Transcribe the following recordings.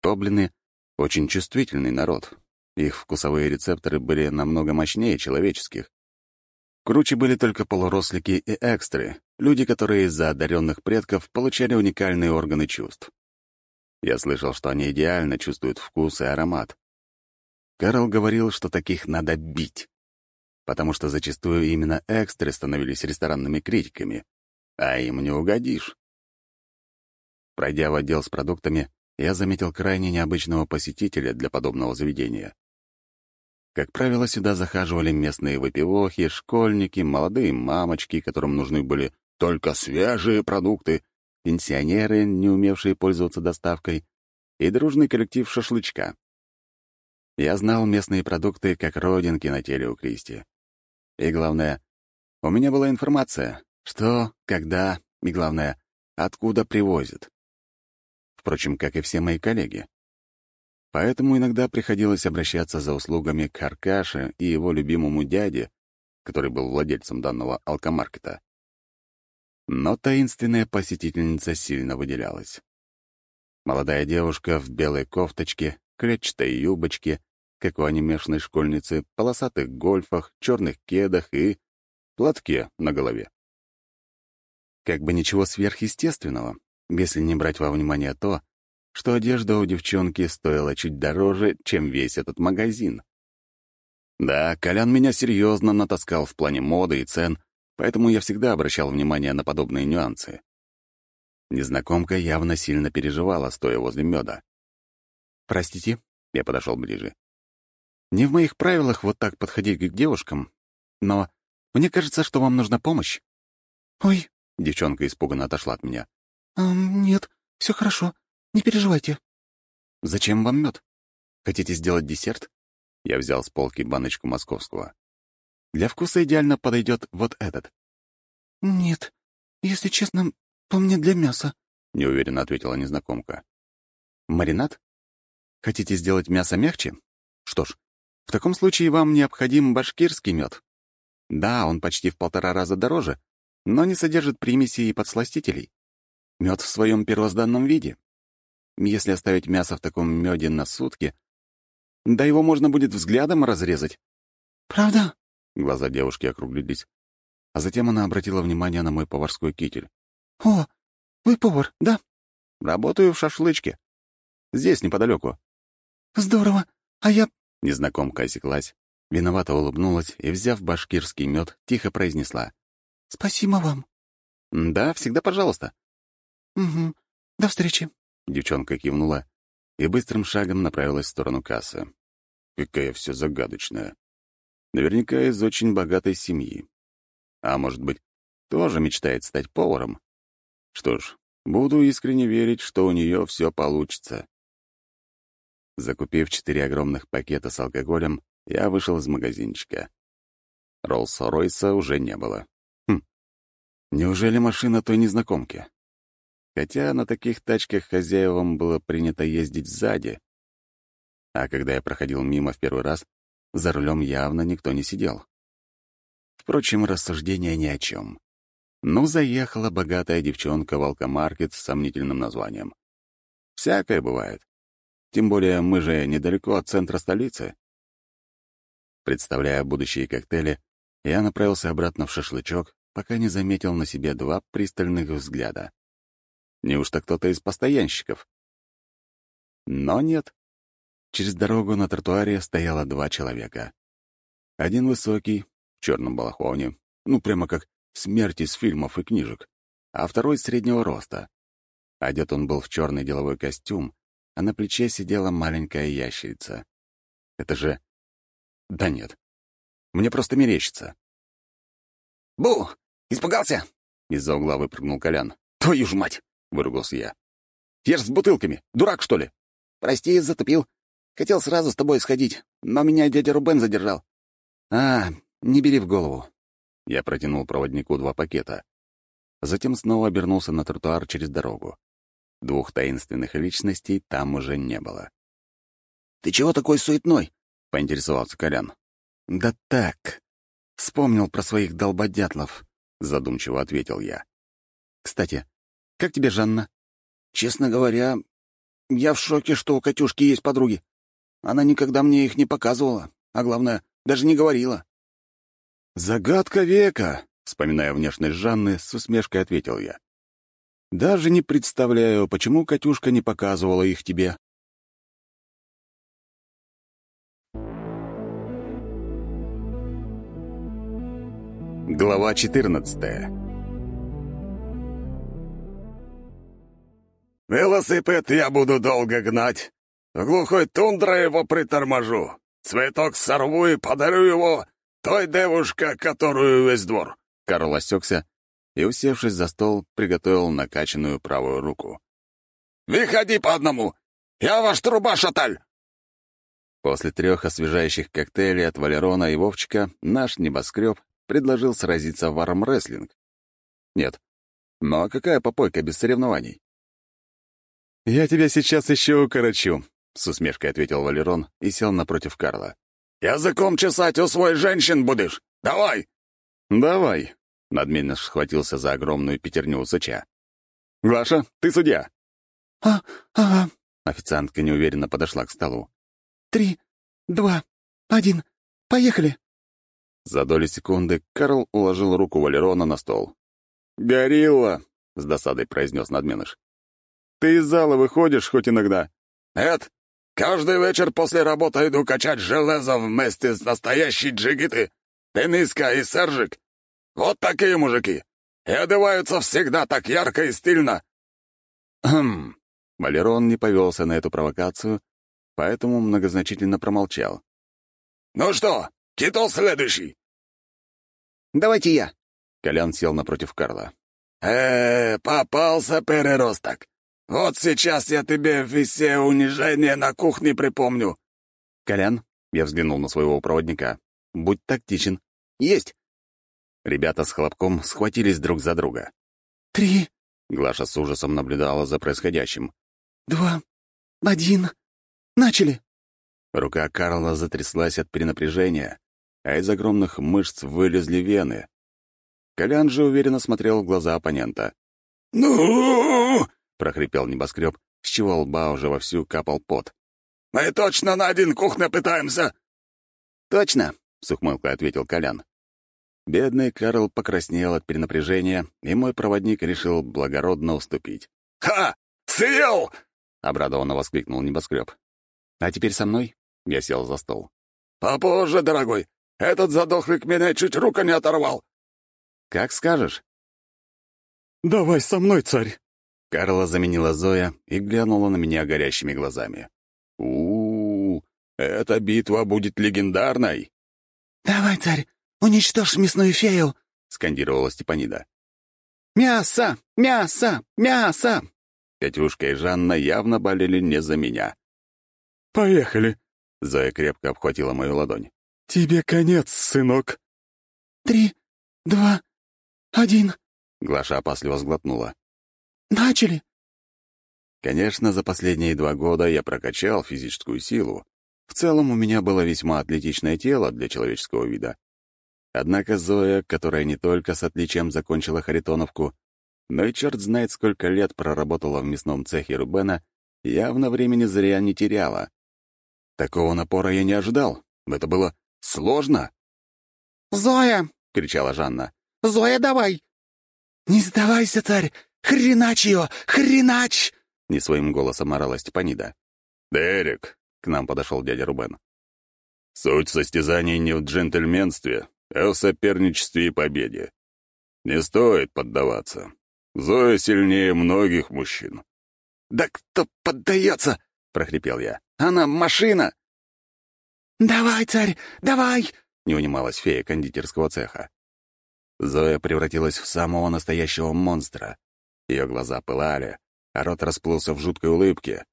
Тоблины — очень чувствительный народ. Их вкусовые рецепторы были намного мощнее человеческих. Круче были только полурослики и экстры, люди, которые из-за одаренных предков получали уникальные органы чувств. Я слышал, что они идеально чувствуют вкус и аромат. Карл говорил, что таких надо бить, потому что зачастую именно экстры становились ресторанными критиками, а им не угодишь. Пройдя в отдел с продуктами, я заметил крайне необычного посетителя для подобного заведения. Как правило, сюда захаживали местные выпивохи, школьники, молодые мамочки, которым нужны были только свежие продукты, пенсионеры, не умевшие пользоваться доставкой, и дружный коллектив шашлычка. Я знал местные продукты как родинки на теле у Кристи. И главное, у меня была информация, что, когда и, главное, откуда привозят. Впрочем, как и все мои коллеги. Поэтому иногда приходилось обращаться за услугами к Аркаше и его любимому дяде, который был владельцем данного алкомаркета. Но таинственная посетительница сильно выделялась. Молодая девушка в белой кофточке, клетчатой юбочке, как у анимешной школьницы, полосатых гольфах, черных кедах и платке на голове. Как бы ничего сверхъестественного, если не брать во внимание то, что одежда у девчонки стоила чуть дороже, чем весь этот магазин. Да, Колян меня серьезно натаскал в плане моды и цен, поэтому я всегда обращал внимание на подобные нюансы. Незнакомка явно сильно переживала, стоя возле меда. «Простите», — я подошел ближе. «Не в моих правилах вот так подходить к девушкам, но мне кажется, что вам нужна помощь». «Ой», — девчонка испуганно отошла от меня. «А, «Нет, все хорошо. Не переживайте». «Зачем вам мед? Хотите сделать десерт?» Я взял с полки баночку московского. «Для вкуса идеально подойдет вот этот». «Нет, если честно, то мне для мяса», — неуверенно ответила незнакомка. «Маринад? Хотите сделать мясо мягче? Что ж, в таком случае вам необходим башкирский мед. Да, он почти в полтора раза дороже, но не содержит примесей и подсластителей. Мед в своем первозданном виде. Если оставить мясо в таком меде на сутки, да его можно будет взглядом разрезать. «Правда?» — глаза девушки округлились. А затем она обратила внимание на мой поварской китель. «О, вы повар, да?» «Работаю в шашлычке. Здесь, неподалеку». «Здорово. А я...» Незнакомка осеклась, виновато улыбнулась и, взяв башкирский мед, тихо произнесла. «Спасибо вам». «Да, всегда пожалуйста». «Угу. До встречи». Девчонка кивнула и быстрым шагом направилась в сторону кассы. Какая все загадочная. Наверняка из очень богатой семьи. А может быть, тоже мечтает стать поваром? Что ж, буду искренне верить, что у нее все получится. Закупив четыре огромных пакета с алкоголем, я вышел из магазинчика. Роллс-Ройса уже не было. Хм. Неужели машина той незнакомки? Хотя на таких тачках хозяевам было принято ездить сзади. А когда я проходил мимо в первый раз, за рулем явно никто не сидел. Впрочем, рассуждения ни о чем. Ну, заехала богатая девчонка в алкомаркет с сомнительным названием. Всякое бывает. Тем более мы же недалеко от центра столицы. Представляя будущие коктейли, я направился обратно в шашлычок, пока не заметил на себе два пристальных взгляда. Неужто кто-то из постоянщиков? Но нет. Через дорогу на тротуаре стояло два человека. Один высокий, в черном балахоне, ну, прямо как смерть из фильмов и книжек, а второй среднего роста. Одет он был в черный деловой костюм, а на плече сидела маленькая ящерица. Это же... Да нет. Мне просто мерещится. «Бу! Испугался?» — из-за угла выпрыгнул Колян. «Твою ж мать!» — выругался я. «Я ж с бутылками. Дурак, что ли?» «Прости, затупил. Хотел сразу с тобой сходить, но меня дядя Рубен задержал». «А, не бери в голову». Я протянул проводнику два пакета. Затем снова обернулся на тротуар через дорогу. Двух таинственных личностей там уже не было. «Ты чего такой суетной?» — поинтересовался Колян. «Да так. Вспомнил про своих долбодятлов», — задумчиво ответил я. «Кстати, как тебе Жанна?» «Честно говоря, я в шоке, что у Катюшки есть подруги. Она никогда мне их не показывала, а главное, даже не говорила». «Загадка века», — вспоминая внешность Жанны, с усмешкой ответил я. «Даже не представляю, почему Катюшка не показывала их тебе». Глава 14 «Велосипед я буду долго гнать. В глухой тундре его приторможу. Цветок сорву и подарю его той девушке, которую весь двор». Карл осекся и, усевшись за стол, приготовил накачанную правую руку. «Выходи по одному! Я ваш труба, шаталь!» После трех освежающих коктейлей от Валерона и Вовчика наш небоскреб предложил сразиться в армрестлинг. Нет. А какая попойка без соревнований? «Я тебя сейчас еще укорочу», — с усмешкой ответил Валерон и сел напротив Карла. «Языком чесать у свой женщин будешь? Давай!» «Давай», — надменно схватился за огромную пятерню усача. «Глаша, ты судья». «А, ага». Официантка неуверенно подошла к столу. «Три, два, один. Поехали!» За доли секунды Карл уложил руку Валерона на стол. «Горилла!» — с досадой произнес надменыш. «Ты из зала выходишь хоть иногда?» «Нет, каждый вечер после работы иду качать железо вместе с настоящей джигиты, Дениска и Сержик. Вот такие мужики. И одеваются всегда так ярко и стильно». «Хм...» Валерон не повелся на эту провокацию, поэтому многозначительно промолчал. «Ну что, Кито следующий?» «Давайте я». Колян сел напротив Карла. э, -э попался переросток. Вот сейчас я тебе все унижения на кухне припомню». «Колян», — я взглянул на своего проводника, — «будь тактичен». «Есть». Ребята с хлопком схватились друг за друга. «Три...» — Глаша с ужасом наблюдала за происходящим. «Два... один... Начали!» Рука Карла затряслась от перенапряжения, а из огромных мышц вылезли вены. Колян же уверенно смотрел в глаза оппонента. «Ну!» — прохрипел небоскреб, с чего лба уже вовсю капал пот. «Мы точно на один кухне пытаемся!» «Точно!» — с ухмылкой ответил Колян. Бедный Карл покраснел от перенапряжения, и мой проводник решил благородно уступить. «Ха! Съел!» — обрадованно воскликнул небоскреб. «А теперь со мной?» — я сел за стол. «Попозже, дорогой. Этот задохлик меня чуть рука не оторвал». «Как скажешь». «Давай со мной, царь!» Карла заменила Зоя и глянула на меня горящими глазами. у, -у, эта битва будет легендарной!» «Давай, царь, уничтожь мясную фею!» — скандировала Степанида. «Мясо! Мясо! Мясо!» Катюшка и Жанна явно болели не за меня. «Поехали!» — Зоя крепко обхватила мою ладонь. «Тебе конец, сынок!» «Три, два, один!» Глаша опасливо сглотнула. «Начали!» Конечно, за последние два года я прокачал физическую силу. В целом у меня было весьма атлетичное тело для человеческого вида. Однако Зоя, которая не только с отличием закончила Харитоновку, но и черт знает сколько лет проработала в мясном цехе Рубена, явно времени зря не теряла. Такого напора я не ожидал. Это было сложно. «Зоя!» — кричала Жанна. «Зоя, давай!» «Не сдавайся, царь! Хренач ее! Хренач!» — не своим голосом орала Степанида. «Дерек!» — к нам подошел дядя Рубен. «Суть состязаний не в джентльменстве, а в соперничестве и победе. Не стоит поддаваться. Зоя сильнее многих мужчин». «Да кто поддается?» — прохрипел я. «Она машина!» «Давай, царь, давай!» — не унималась фея кондитерского цеха. Зоя превратилась в самого настоящего монстра. Ее глаза пылали, а рот расплылся в жуткой улыбке.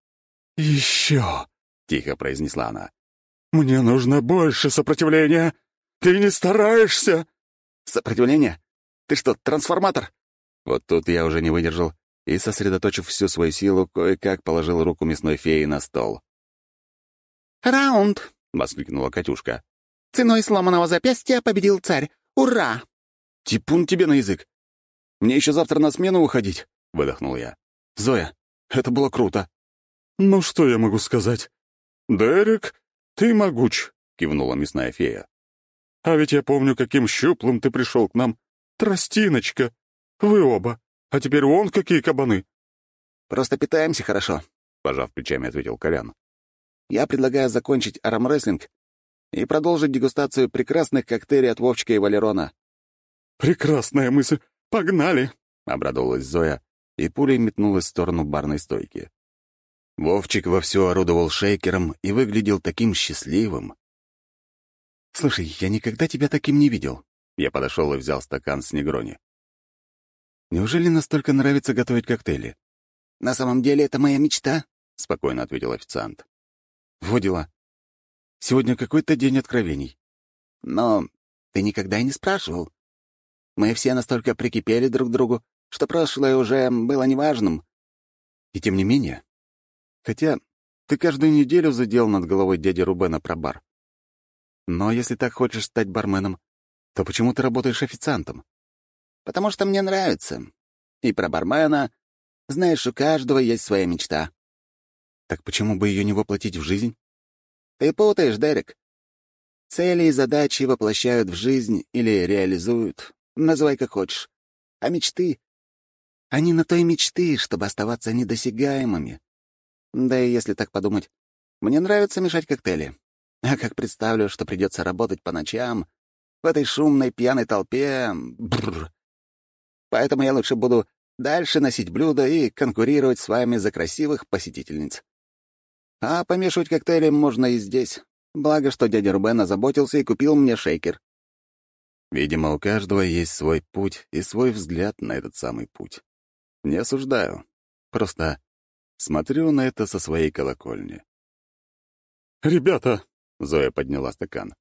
«Еще!» — тихо произнесла она. «Мне нужно больше сопротивления! Ты не стараешься!» «Сопротивление? Ты что, трансформатор?» Вот тут я уже не выдержал и, сосредоточив всю свою силу, кое-как положил руку мясной феи на стол. «Раунд!» — воскликнула Катюшка. «Ценой сломанного запястья победил царь! Ура!» «Типун тебе на язык! Мне еще завтра на смену уходить!» — выдохнул я. «Зоя, это было круто!» «Ну, что я могу сказать? Дерек, ты могуч», — кивнула мясная фея. «А ведь я помню, каким щуплым ты пришел к нам. Тростиночка! Вы оба. А теперь вон какие кабаны!» «Просто питаемся хорошо», — пожав плечами, ответил Колян. «Я предлагаю закончить армрестлинг и продолжить дегустацию прекрасных коктейлей от Вовчика и Валерона». «Прекрасная мысль! Погнали!» — обрадовалась Зоя, и пулей метнулась в сторону барной стойки. Вовчик вовсю орудовал шейкером и выглядел таким счастливым. «Слушай, я никогда тебя таким не видел». Я подошел и взял стакан с негрони. «Неужели настолько нравится готовить коктейли?» «На самом деле это моя мечта», — спокойно ответил официант. «Во. Сегодня какой-то день откровений». «Но ты никогда и не спрашивал. Мы все настолько прикипели друг к другу, что прошлое уже было неважным». «И тем не менее, Хотя ты каждую неделю задел над головой дяди Рубена про бар. Но если так хочешь стать барменом, то почему ты работаешь официантом? Потому что мне нравится. И про бармена, знаешь, у каждого есть своя мечта. Так почему бы ее не воплотить в жизнь? Ты путаешь, Дерек. Цели и задачи воплощают в жизнь или реализуют, называй как хочешь. А мечты? Они на то и мечты, чтобы оставаться недосягаемыми. Да и если так подумать, мне нравится мешать коктейли. А как представлю, что придется работать по ночам, в этой шумной пьяной толпе... Бррр. Поэтому я лучше буду дальше носить блюда и конкурировать с вами за красивых посетительниц. А помешивать коктейли можно и здесь. Благо, что дядя Рубен озаботился и купил мне шейкер. Видимо, у каждого есть свой путь и свой взгляд на этот самый путь. Не осуждаю. Просто Смотрю на это со своей колокольни. «Ребята!» — Зоя подняла стакан.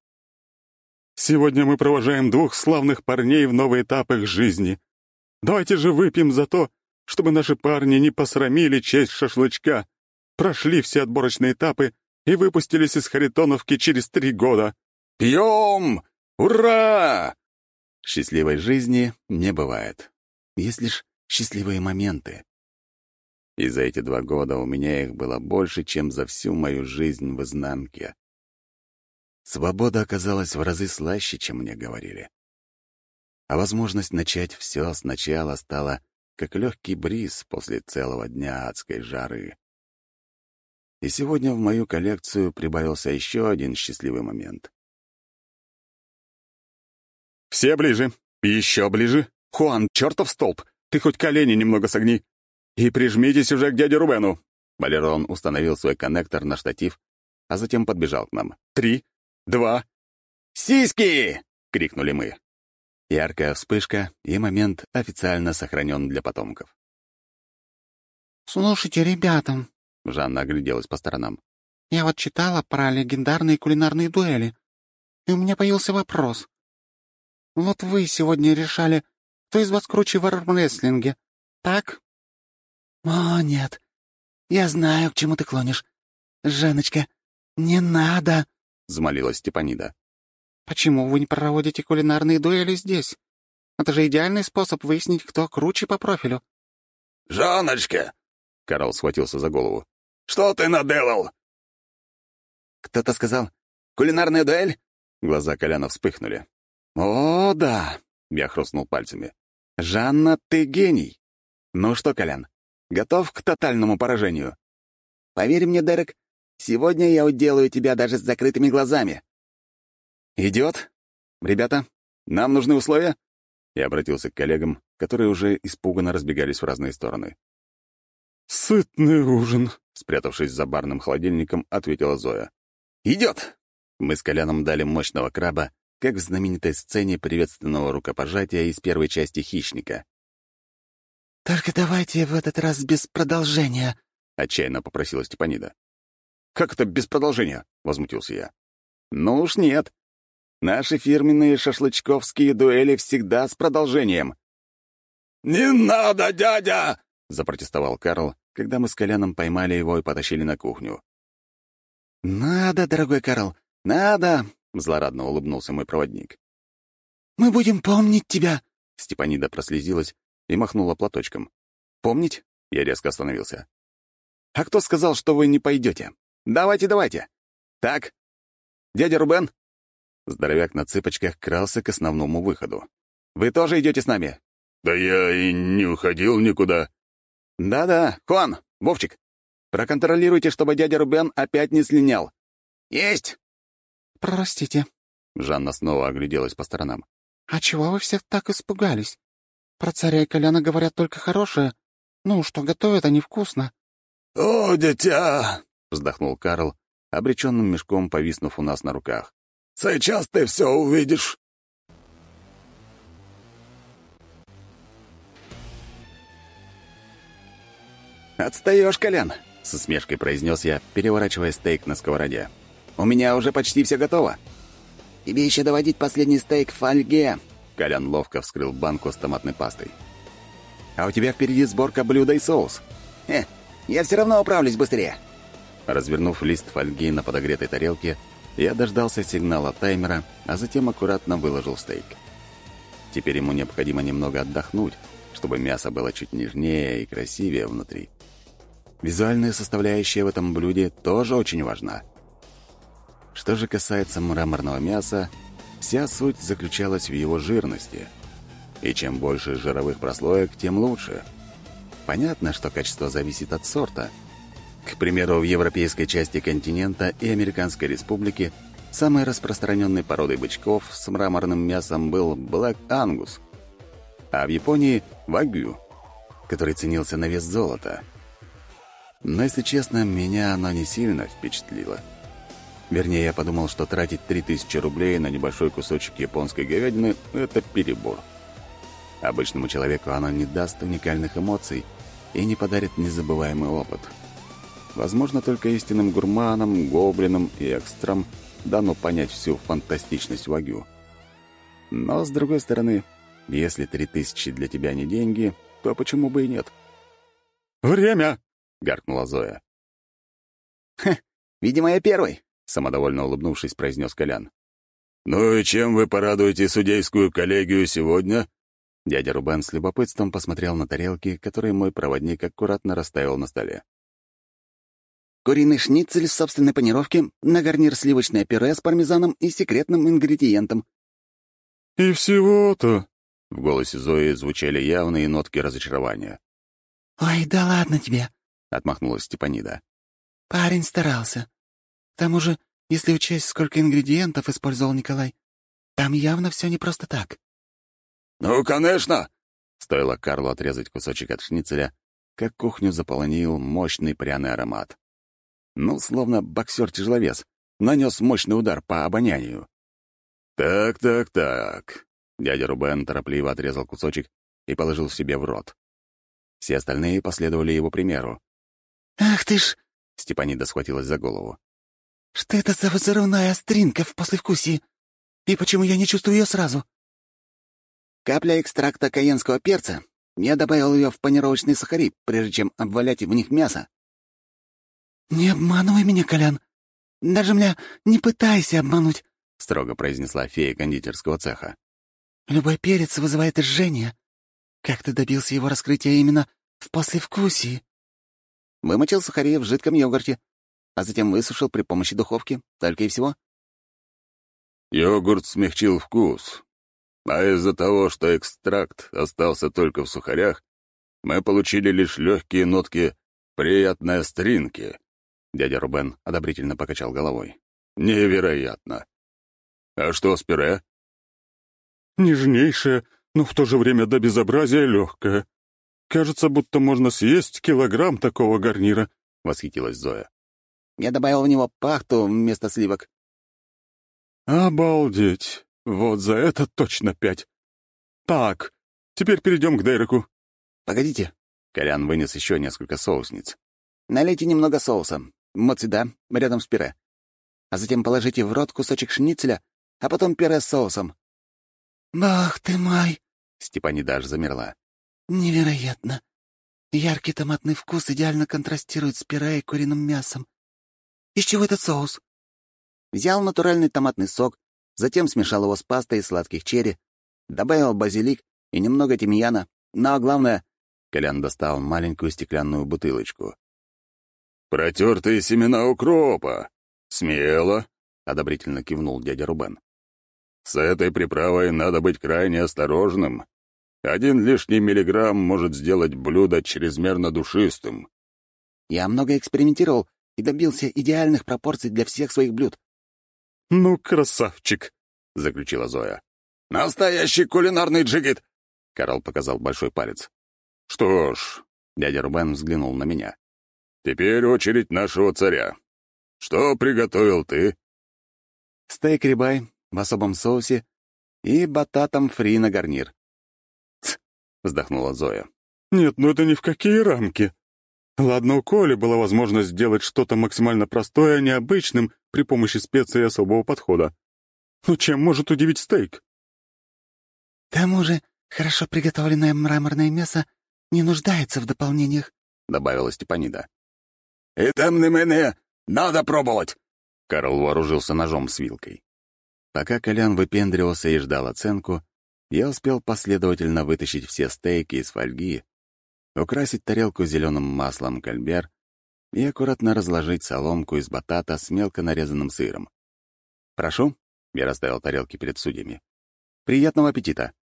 «Сегодня мы провожаем двух славных парней в новый этап их жизни. Давайте же выпьем за то, чтобы наши парни не посрамили честь шашлычка, прошли все отборочные этапы и выпустились из Харитоновки через три года. Пьем! Ура!» Счастливой жизни не бывает. Есть лишь счастливые моменты. И за эти два года у меня их было больше, чем за всю мою жизнь в изнанке. Свобода оказалась в разы слаще, чем мне говорили. А возможность начать все сначала стала как легкий бриз после целого дня адской жары. И сегодня в мою коллекцию прибавился еще один счастливый момент. «Все ближе! Еще ближе! Хуан, чертов столб! Ты хоть колени немного согни!» «И прижмитесь уже к дяде Рубену!» Валерон установил свой коннектор на штатив, а затем подбежал к нам. «Три, два...» «Сиськи!» — крикнули мы. Яркая вспышка, и момент официально сохранен для потомков. «Слушайте, ребята...» — Жанна огляделась по сторонам. «Я вот читала про легендарные кулинарные дуэли, и у меня появился вопрос. Вот вы сегодня решали, кто из вас круче в армрестлинге, так?» «О, нет. Я знаю, к чему ты клонишь. Женочка, не надо!» — взмолилась Степанида. «Почему вы не проводите кулинарные дуэли здесь? Это же идеальный способ выяснить, кто круче по профилю». «Жаночка!» — Карл схватился за голову. «Что ты наделал?» «Кто-то сказал, кулинарная дуэль?» Глаза Коляна вспыхнули. «О, да!» — я хрустнул пальцами. «Жанна, ты гений! Ну что, Колян, Готов к тотальному поражению?» «Поверь мне, Дерек, сегодня я уделаю тебя даже с закрытыми глазами». «Идет? Ребята, нам нужны условия?» Я обратился к коллегам, которые уже испуганно разбегались в разные стороны. «Сытный ужин», — спрятавшись за барным холодильником, ответила Зоя. «Идет!» Мы с Коляном дали мощного краба, как в знаменитой сцене приветственного рукопожатия из первой части «Хищника». «Только давайте в этот раз без продолжения», — отчаянно попросила Степанида. «Как это без продолжения?» — возмутился я. «Ну уж нет. Наши фирменные шашлычковские дуэли всегда с продолжением». «Не надо, дядя!» — запротестовал Карл, когда мы с Коляном поймали его и потащили на кухню. «Надо, дорогой Карл, надо!» — злорадно улыбнулся мой проводник. «Мы будем помнить тебя!» Степанида прослезилась и махнула платочком. «Помнить?» — я резко остановился. А кто сказал, что вы не пойдете? Давайте, давайте. Так, дядя Рубен?» Здоровяк на цыпочках крался к основному выходу. «Вы тоже идете с нами?» «Да я и не уходил никуда». «Да-да, Хуан, Вовчик, проконтролируйте, чтобы дядя Рубен опять не слинял». «Есть!» «Простите», — Жанна снова огляделась по сторонам. «а чего вы все так испугались? Про царя и Коляна говорят только хорошее. Ну, что готовят они вкусно». «О, дитя!» — вздохнул Карл, обреченным мешком повиснув у нас на руках. «Сейчас ты все увидишь». «Отстаешь, Колян!» — с усмешкой произнес я, переворачивая стейк на сковороде. «У меня уже почти все готово». «Тебе еще доводить последний стейк в фольге». Колян ловко вскрыл банку с томатной пастой. «А у тебя впереди сборка блюда и соус». «Э, я все равно управлюсь быстрее». Развернув лист фольги на подогретой тарелке, я дождался сигнала таймера, а затем аккуратно выложил стейк. Теперь ему необходимо немного отдохнуть, чтобы мясо было чуть нежнее и красивее внутри. Визуальная составляющая в этом блюде тоже очень важна. Что же касается мраморного мяса, вся суть заключалась в его жирности. И чем больше жировых прослоек, тем лучше. Понятно, что качество зависит от сорта. К примеру, в европейской части континента и Американской республики самой распространенной породой бычков с мраморным мясом был Black Angus, а в Японии — Вагю, который ценился на вес золота. Но, если честно, меня оно не сильно впечатлило. Вернее, я подумал, что тратить 3000 рублей на небольшой кусочек японской говядины — это перебор. Обычному человеку оно не даст уникальных эмоций и не подарит незабываемый опыт. Возможно, только истинным гурманам, гоблинам и экстрам дано понять всю фантастичность вагю. Но, с другой стороны, если 3000 для тебя не деньги, то почему бы и нет? «Время!» — гаркнула Зоя. «Хе, видимо, я первый», — самодовольно улыбнувшись, произнес Колян. «Ну и чем вы порадуете судейскую коллегию сегодня?» Дядя Рубен с любопытством посмотрел на тарелки, которые мой проводник аккуратно расставил на столе. «Куриный шницель в собственной панировке, на гарнир сливочное пюре с пармезаном и секретным ингредиентом». «И всего-то...» — в голосе Зои звучали явные нотки разочарования. «Ой, да ладно тебе», — отмахнулась Степанида. «Парень старался. К тому же, если учесть, сколько ингредиентов использовал Николай, там явно все не просто так». «Ну, конечно!» Стоило Карлу отрезать кусочек от шницеля, как кухню заполонил мощный пряный аромат. Ну, словно боксер-тяжеловес, нанес мощный удар по обонянию. «Так, так, так». Дядя Рубен торопливо отрезал кусочек и положил себе в рот. Все остальные последовали его примеру. «Ах ты ж!» — Степанида схватилась за голову. «Что это за взрывная остринка в послевкусии? И почему я не чувствую ее сразу?» Капля экстракта каенского перца. Я добавил ее в панировочные сахари, прежде чем обвалять в них мясо. «Не обманывай меня, Колян. Даже меня не пытайся обмануть», — строго произнесла фея кондитерского цеха. «Любой перец вызывает жжение. Как ты добился его раскрытия именно в послевкусии?» Вымочил сахари в жидком йогурте, а затем высушил при помощи духовки. Только и всего. Йогурт смягчил вкус, а из-за того, что экстракт остался только в сухарях, мы получили лишь легкие нотки приятной остринки. Дядя Рубен одобрительно покачал головой. Невероятно. А что с пюре? Нежнейшее, но в то же время до безобразия легкое. Кажется, будто можно съесть килограмм такого гарнира, — восхитилась Зоя. Я добавил в него пахту вместо сливок. Обалдеть! Вот за это точно пять. Так, теперь перейдем к Дереку. Погодите. Колян вынес еще несколько соусниц. Налейте немного соуса. Вот сюда, рядом с пюре. А затем положите в рот кусочек шницеля, а потом пюре с соусом. «Бах ты мой!» — Степанида аж замерла. «Невероятно! Яркий томатный вкус идеально контрастирует с пюре и куриным мясом. Из чего этот соус?» Взял натуральный томатный сок, затем смешал его с пастой из сладких черри, добавил базилик и немного тимьяна, но главное... Колян достал маленькую стеклянную бутылочку. Протертые семена укропа. Смело, — одобрительно кивнул дядя Рубен. С этой приправой надо быть крайне осторожным. Один лишний миллиграмм может сделать блюдо чрезмерно душистым. Я много экспериментировал и добился идеальных пропорций для всех своих блюд. «Ну, красавчик!» — заключила Зоя. «Настоящий кулинарный джигит!» — Карл показал большой палец. «Что ж...» — дядя Рубен взглянул на меня. «Теперь очередь нашего царя. Что приготовил ты?» «Стейк рибай в особом соусе и бататом фри на гарнир». «Тсс!» — вздохнула Зоя. «Нет, ну это ни в какие рамки. Ладно, у Коли была возможность сделать что-то максимально простое, необычным при помощи специй особого подхода. Но чем может удивить стейк? К тому же, хорошо приготовленное мраморное мясо не нуждается в дополнениях, — добавила Степанида. «И тем не менее, надо пробовать!» Карл вооружился ножом с вилкой. Пока Колян выпендривался и ждал оценку, я успел последовательно вытащить все стейки из фольги, украсить тарелку зеленым маслом кальбер и аккуратно разложить соломку из батата с мелко нарезанным сыром. «Прошу», — я расставил тарелки перед судьями. «Приятного аппетита!»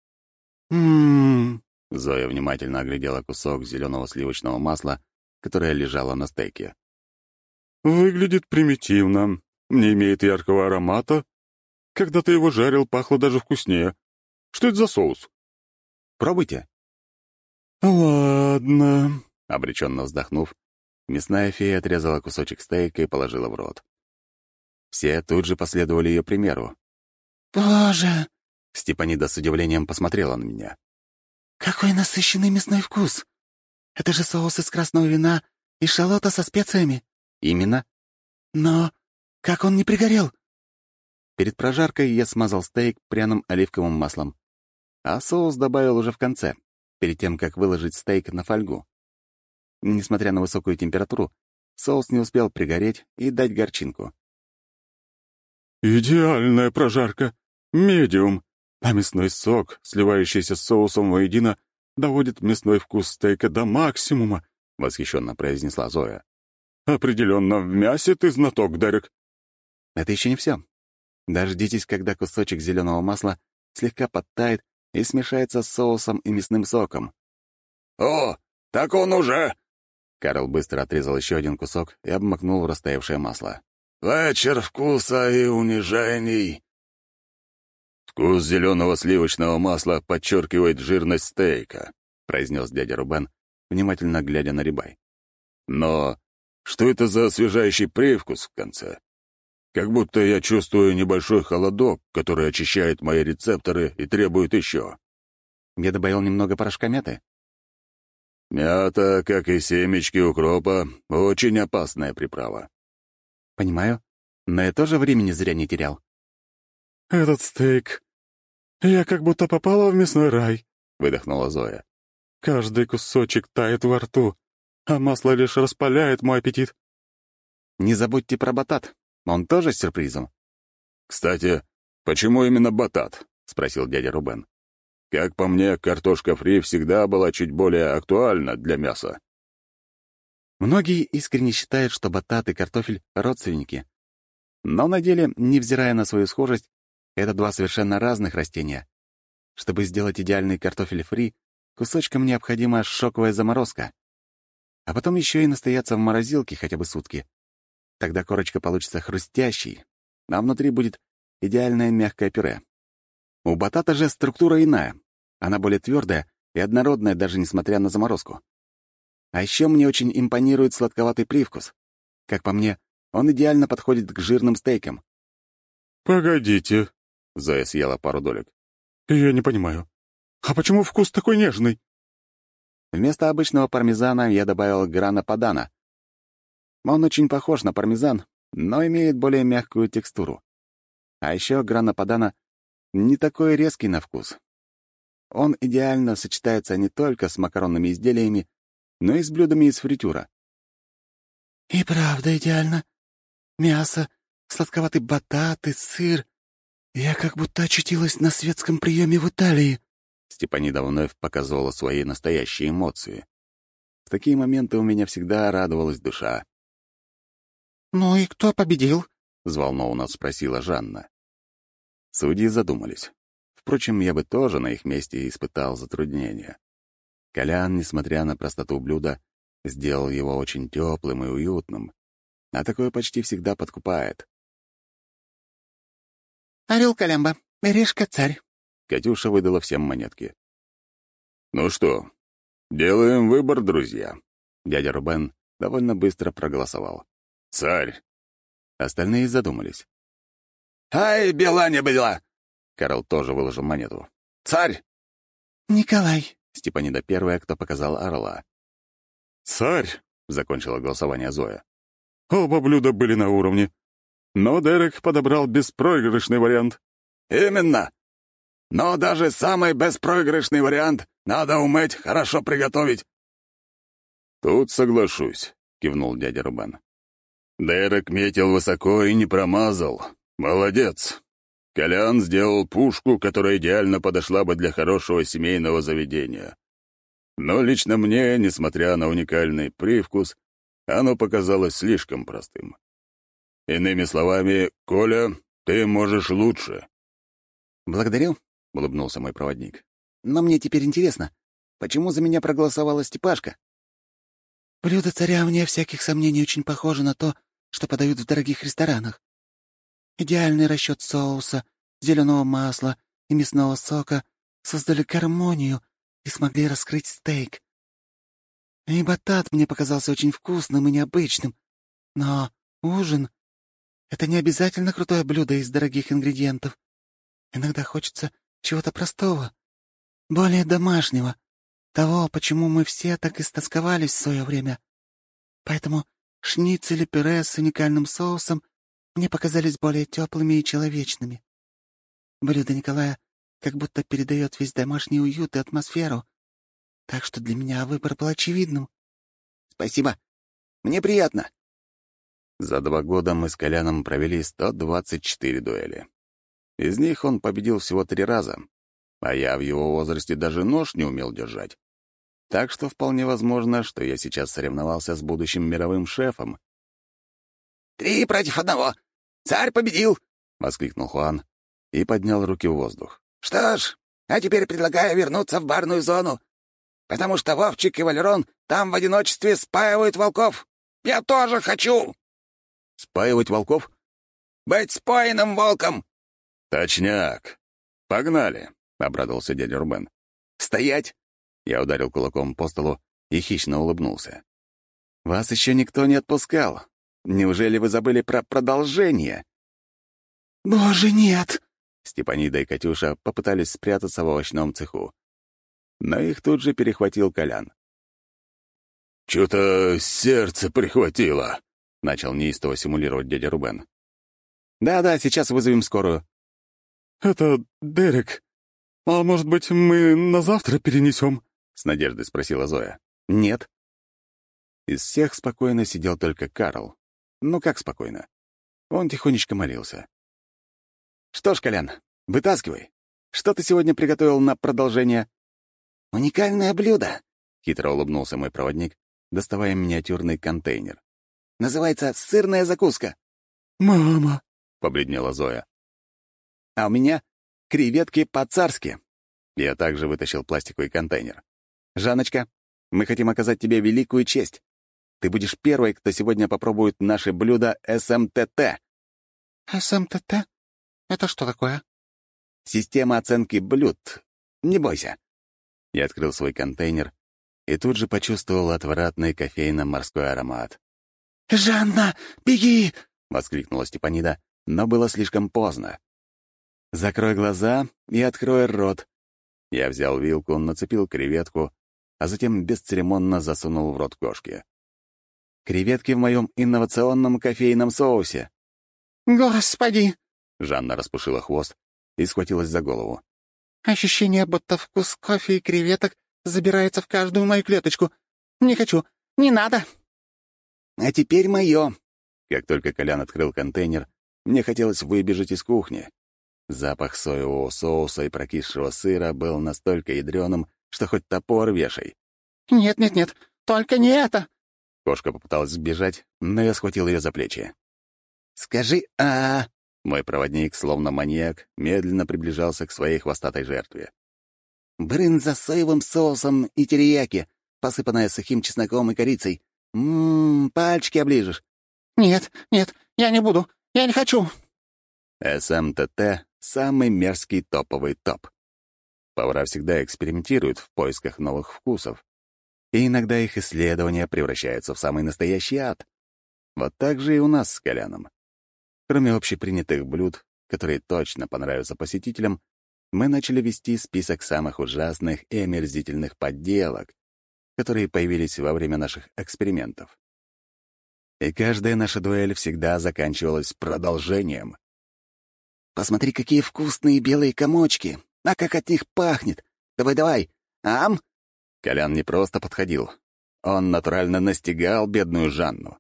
«М-м-м», Зоя внимательно оглядела кусок зеленого сливочного масла, которое лежало на стейке. «Выглядит примитивно, не имеет яркого аромата. Когда ты его жарил, пахло даже вкуснее. Что это за соус?» «Пробуйте», «Ладно», — обреченно вздохнув, мясная фея отрезала кусочек стейка и положила в рот. Все тут же последовали ее примеру. «Боже!» — Степанида с удивлением посмотрела на меня. «Какой насыщенный мясной вкус! Это же соус из красного вина и шалота со специями». «Именно?» «Но как он не пригорел?» Перед прожаркой я смазал стейк пряным оливковым маслом, а соус добавил уже в конце, перед тем, как выложить стейк на фольгу. Несмотря на высокую температуру, соус не успел пригореть и дать горчинку. «Идеальная прожарка! Медиум! А мясной сок, сливающийся с соусом воедино, доводит мясной вкус стейка до максимума», — восхищенно произнесла Зоя. «Определенно, в мясе ты знаток, Дерек». Это еще не все. Дождитесь, когда кусочек зеленого масла слегка подтает и смешается с соусом и мясным соком. «О, так он уже!» Карл быстро отрезал еще один кусок и обмакнул в растаявшее масло. «Вечер вкуса и унижений!» «Вкус зеленого сливочного масла подчеркивает жирность стейка», — произнес дядя Рубен, внимательно глядя на рибай. «Но что это за освежающий привкус в конце? Как будто я чувствую небольшой холодок, который очищает мои рецепторы и требует еще. Я добавил немного порошка мяты. Мята, как и семечки укропа, очень опасная приправа. Понимаю, но я тоже времени зря не терял. «Этот стейк... Я как будто попала в мясной рай», — выдохнула Зоя. «Каждый кусочек тает во рту, а масло лишь распаляет мой аппетит». «Не забудьте про батат. Он тоже с сюрпризом?» «Кстати, почему именно батат?» — спросил дядя Рубен. «Как по мне, картошка фри всегда была чуть более актуальна для мяса». Многие искренне считают, что батат и картофель — родственники. Но на деле, невзирая на свою схожесть, это два совершенно разных растения. Чтобы сделать идеальный картофель фри, кусочкам необходима шоковая заморозка. А потом еще и настояться в морозилке хотя бы сутки. Тогда корочка получится хрустящей, а внутри будет идеальное мягкое пюре. У батата же структура иная. Она более твердая и однородная, даже несмотря на заморозку. А еще мне очень импонирует сладковатый привкус. Как по мне, он идеально подходит к жирным стейкам. «Погодите», — Зоя съела пару долек. «Я не понимаю. А почему вкус такой нежный?» Вместо обычного пармезана я добавил грана падана, он очень похож на пармезан, но имеет более мягкую текстуру. А еще грана падана не такой резкий на вкус. Он идеально сочетается не только с макаронными изделиями, но и с блюдами из фритюра. «И правда идеально. Мясо, сладковатый батат и сыр. Я как будто очутилась на светском приеме в Италии». Степанида вновь показывала свои настоящие эмоции. В такие моменты у меня всегда радовалась душа. «Ну и кто победил?» — взволнованно спросила Жанна. Судьи задумались. Впрочем, я бы тоже на их месте испытал затруднения. Колян, несмотря на простоту блюда, сделал его очень теплым и уютным, а такое почти всегда подкупает. «Орел Колямба, Решка царь», — Катюша выдала всем монетки. «Ну что, делаем выбор, друзья». Дядя Рубен довольно быстро проголосовал. «Царь!» Остальные задумались. «Ай, бела не была!» Карл тоже выложил монету. «Царь!» «Николай!» Степанида первая, кто показал орла. «Царь!» — закончила голосование Зоя. Оба блюда были на уровне. Но Дерек подобрал беспроигрышный вариант. «Именно! Но даже самый беспроигрышный вариант надо уметь хорошо приготовить». «Тут соглашусь», — кивнул дядя Рубан. «Дерек метил высоко и не промазал. Молодец. Колян сделал пушку, которая идеально подошла бы для хорошего семейного заведения. Но лично мне, несмотря на уникальный привкус, оно показалось слишком простым. Иными словами, Коля, ты можешь лучше. «Благодарю», — улыбнулся мой проводник. «Но мне теперь интересно, почему за меня проголосовала Степашка?» «Блюдо царя, вне всяких сомнений, очень похоже на то, что подают в дорогих ресторанах. Идеальный расчет соуса, зеленого масла и мясного сока создали гармонию и смогли раскрыть стейк. И батат мне показался очень вкусным и необычным. Но ужин — это не обязательно крутое блюдо из дорогих ингредиентов. Иногда хочется чего-то простого, более домашнего, того, почему мы все так истосковались в свое время. Поэтому шницели пюре с уникальным соусом мне показались более теплыми и человечными. Блюдо Николая как будто передает весь домашний уют и атмосферу, так что для меня выбор был очевидным. «Спасибо. Мне приятно». За два года мы с Коляном провели 124 дуэли. Из них он победил всего три раза, а я в его возрасте даже нож не умел держать. Так что вполне возможно, что я сейчас соревновался с будущим мировым шефом. «Три против одного! Царь победил!» — воскликнул Хуан и поднял руки в воздух. «Что ж, а теперь предлагаю вернуться в барную зону потому что Вовчик и Валерон там в одиночестве спаивают волков. Я тоже хочу!» «Спаивать волков?» «Быть спаянным волком!» «Точняк! Погнали!» — обрадовался дядя Рубен. «Стоять!» — я ударил кулаком по столу и хищно улыбнулся. «Вас еще никто не отпускал. Неужели вы забыли про продолжение?» «Боже, нет!» Степанида и Катюша попытались спрятаться в овощном цеху но их тут же перехватил Колян. «Чё-то сердце прихватило», — начал неистово симулировать дядя Рубен. «Да-да, сейчас вызовем скорую». «Это Дерек. А может быть, мы на завтра перенесем?» — с надеждой спросила Зоя. «Нет». Из всех спокойно сидел только Карл. Ну как спокойно? Он тихонечко молился. «Что ж, Колян, вытаскивай. Что ты сегодня приготовил на продолжение?» «Уникальное блюдо», — хитро улыбнулся мой проводник, доставая миниатюрный контейнер. «Называется сырная закуска». «Мама», — побледнела Зоя. «А у меня креветки по-царски». Я также вытащил пластиковый контейнер. «Жанночка, мы хотим оказать тебе великую честь. Ты будешь первой, кто сегодня попробует наше блюдо СМТТ». «СМТТ? Это что такое?» «Система оценки блюд. Не бойся. Я открыл свой контейнер и тут же почувствовал отвратный кофейно-морской аромат. «Жанна, беги!» — воскликнула Степанида, но было слишком поздно. «Закрой глаза и открой рот». Я взял вилку, нацепил креветку, а затем бесцеремонно засунул в рот кошки. «Креветки в моем инновационном кофейном соусе». «Господи!» — Жанна распушила хвост и схватилась за голову. Ощущение, будто вкус кофе и креветок забирается в каждую мою клеточку. Не хочу. Не надо. А теперь мое. Как только Колян открыл контейнер, мне хотелось выбежать из кухни. Запах соевого соуса и прокисшего сыра был настолько ядреным, что хоть топор вешай. «Нет-нет-нет, только не это!» Кошка попыталась сбежать, но я схватил ее за плечи. Скажи «а». Мой проводник, словно маньяк, медленно приближался к своей хвостатой жертве. Брынза с соевым соусом и терияки, посыпанная сухим чесноком и корицей. Ммм, пальчики оближешь. «Нет, нет, я не буду. Я не хочу». СМТТ — самый мерзкий топовый топ. Повара всегда экспериментируют в поисках новых вкусов, и иногда их исследования превращаются в самый настоящий ад. Вот так же и у нас с Коляном. Кроме общепринятых блюд, которые точно понравятся посетителям, мы начали вести список самых ужасных и омерзительных подделок, которые появились во время наших экспериментов. И каждая наша дуэль всегда заканчивалась продолжением. «Посмотри, какие вкусные белые комочки! А как от них пахнет! Давай-давай! Ам!» Колян не просто подходил. Он натурально настигал бедную Жанну.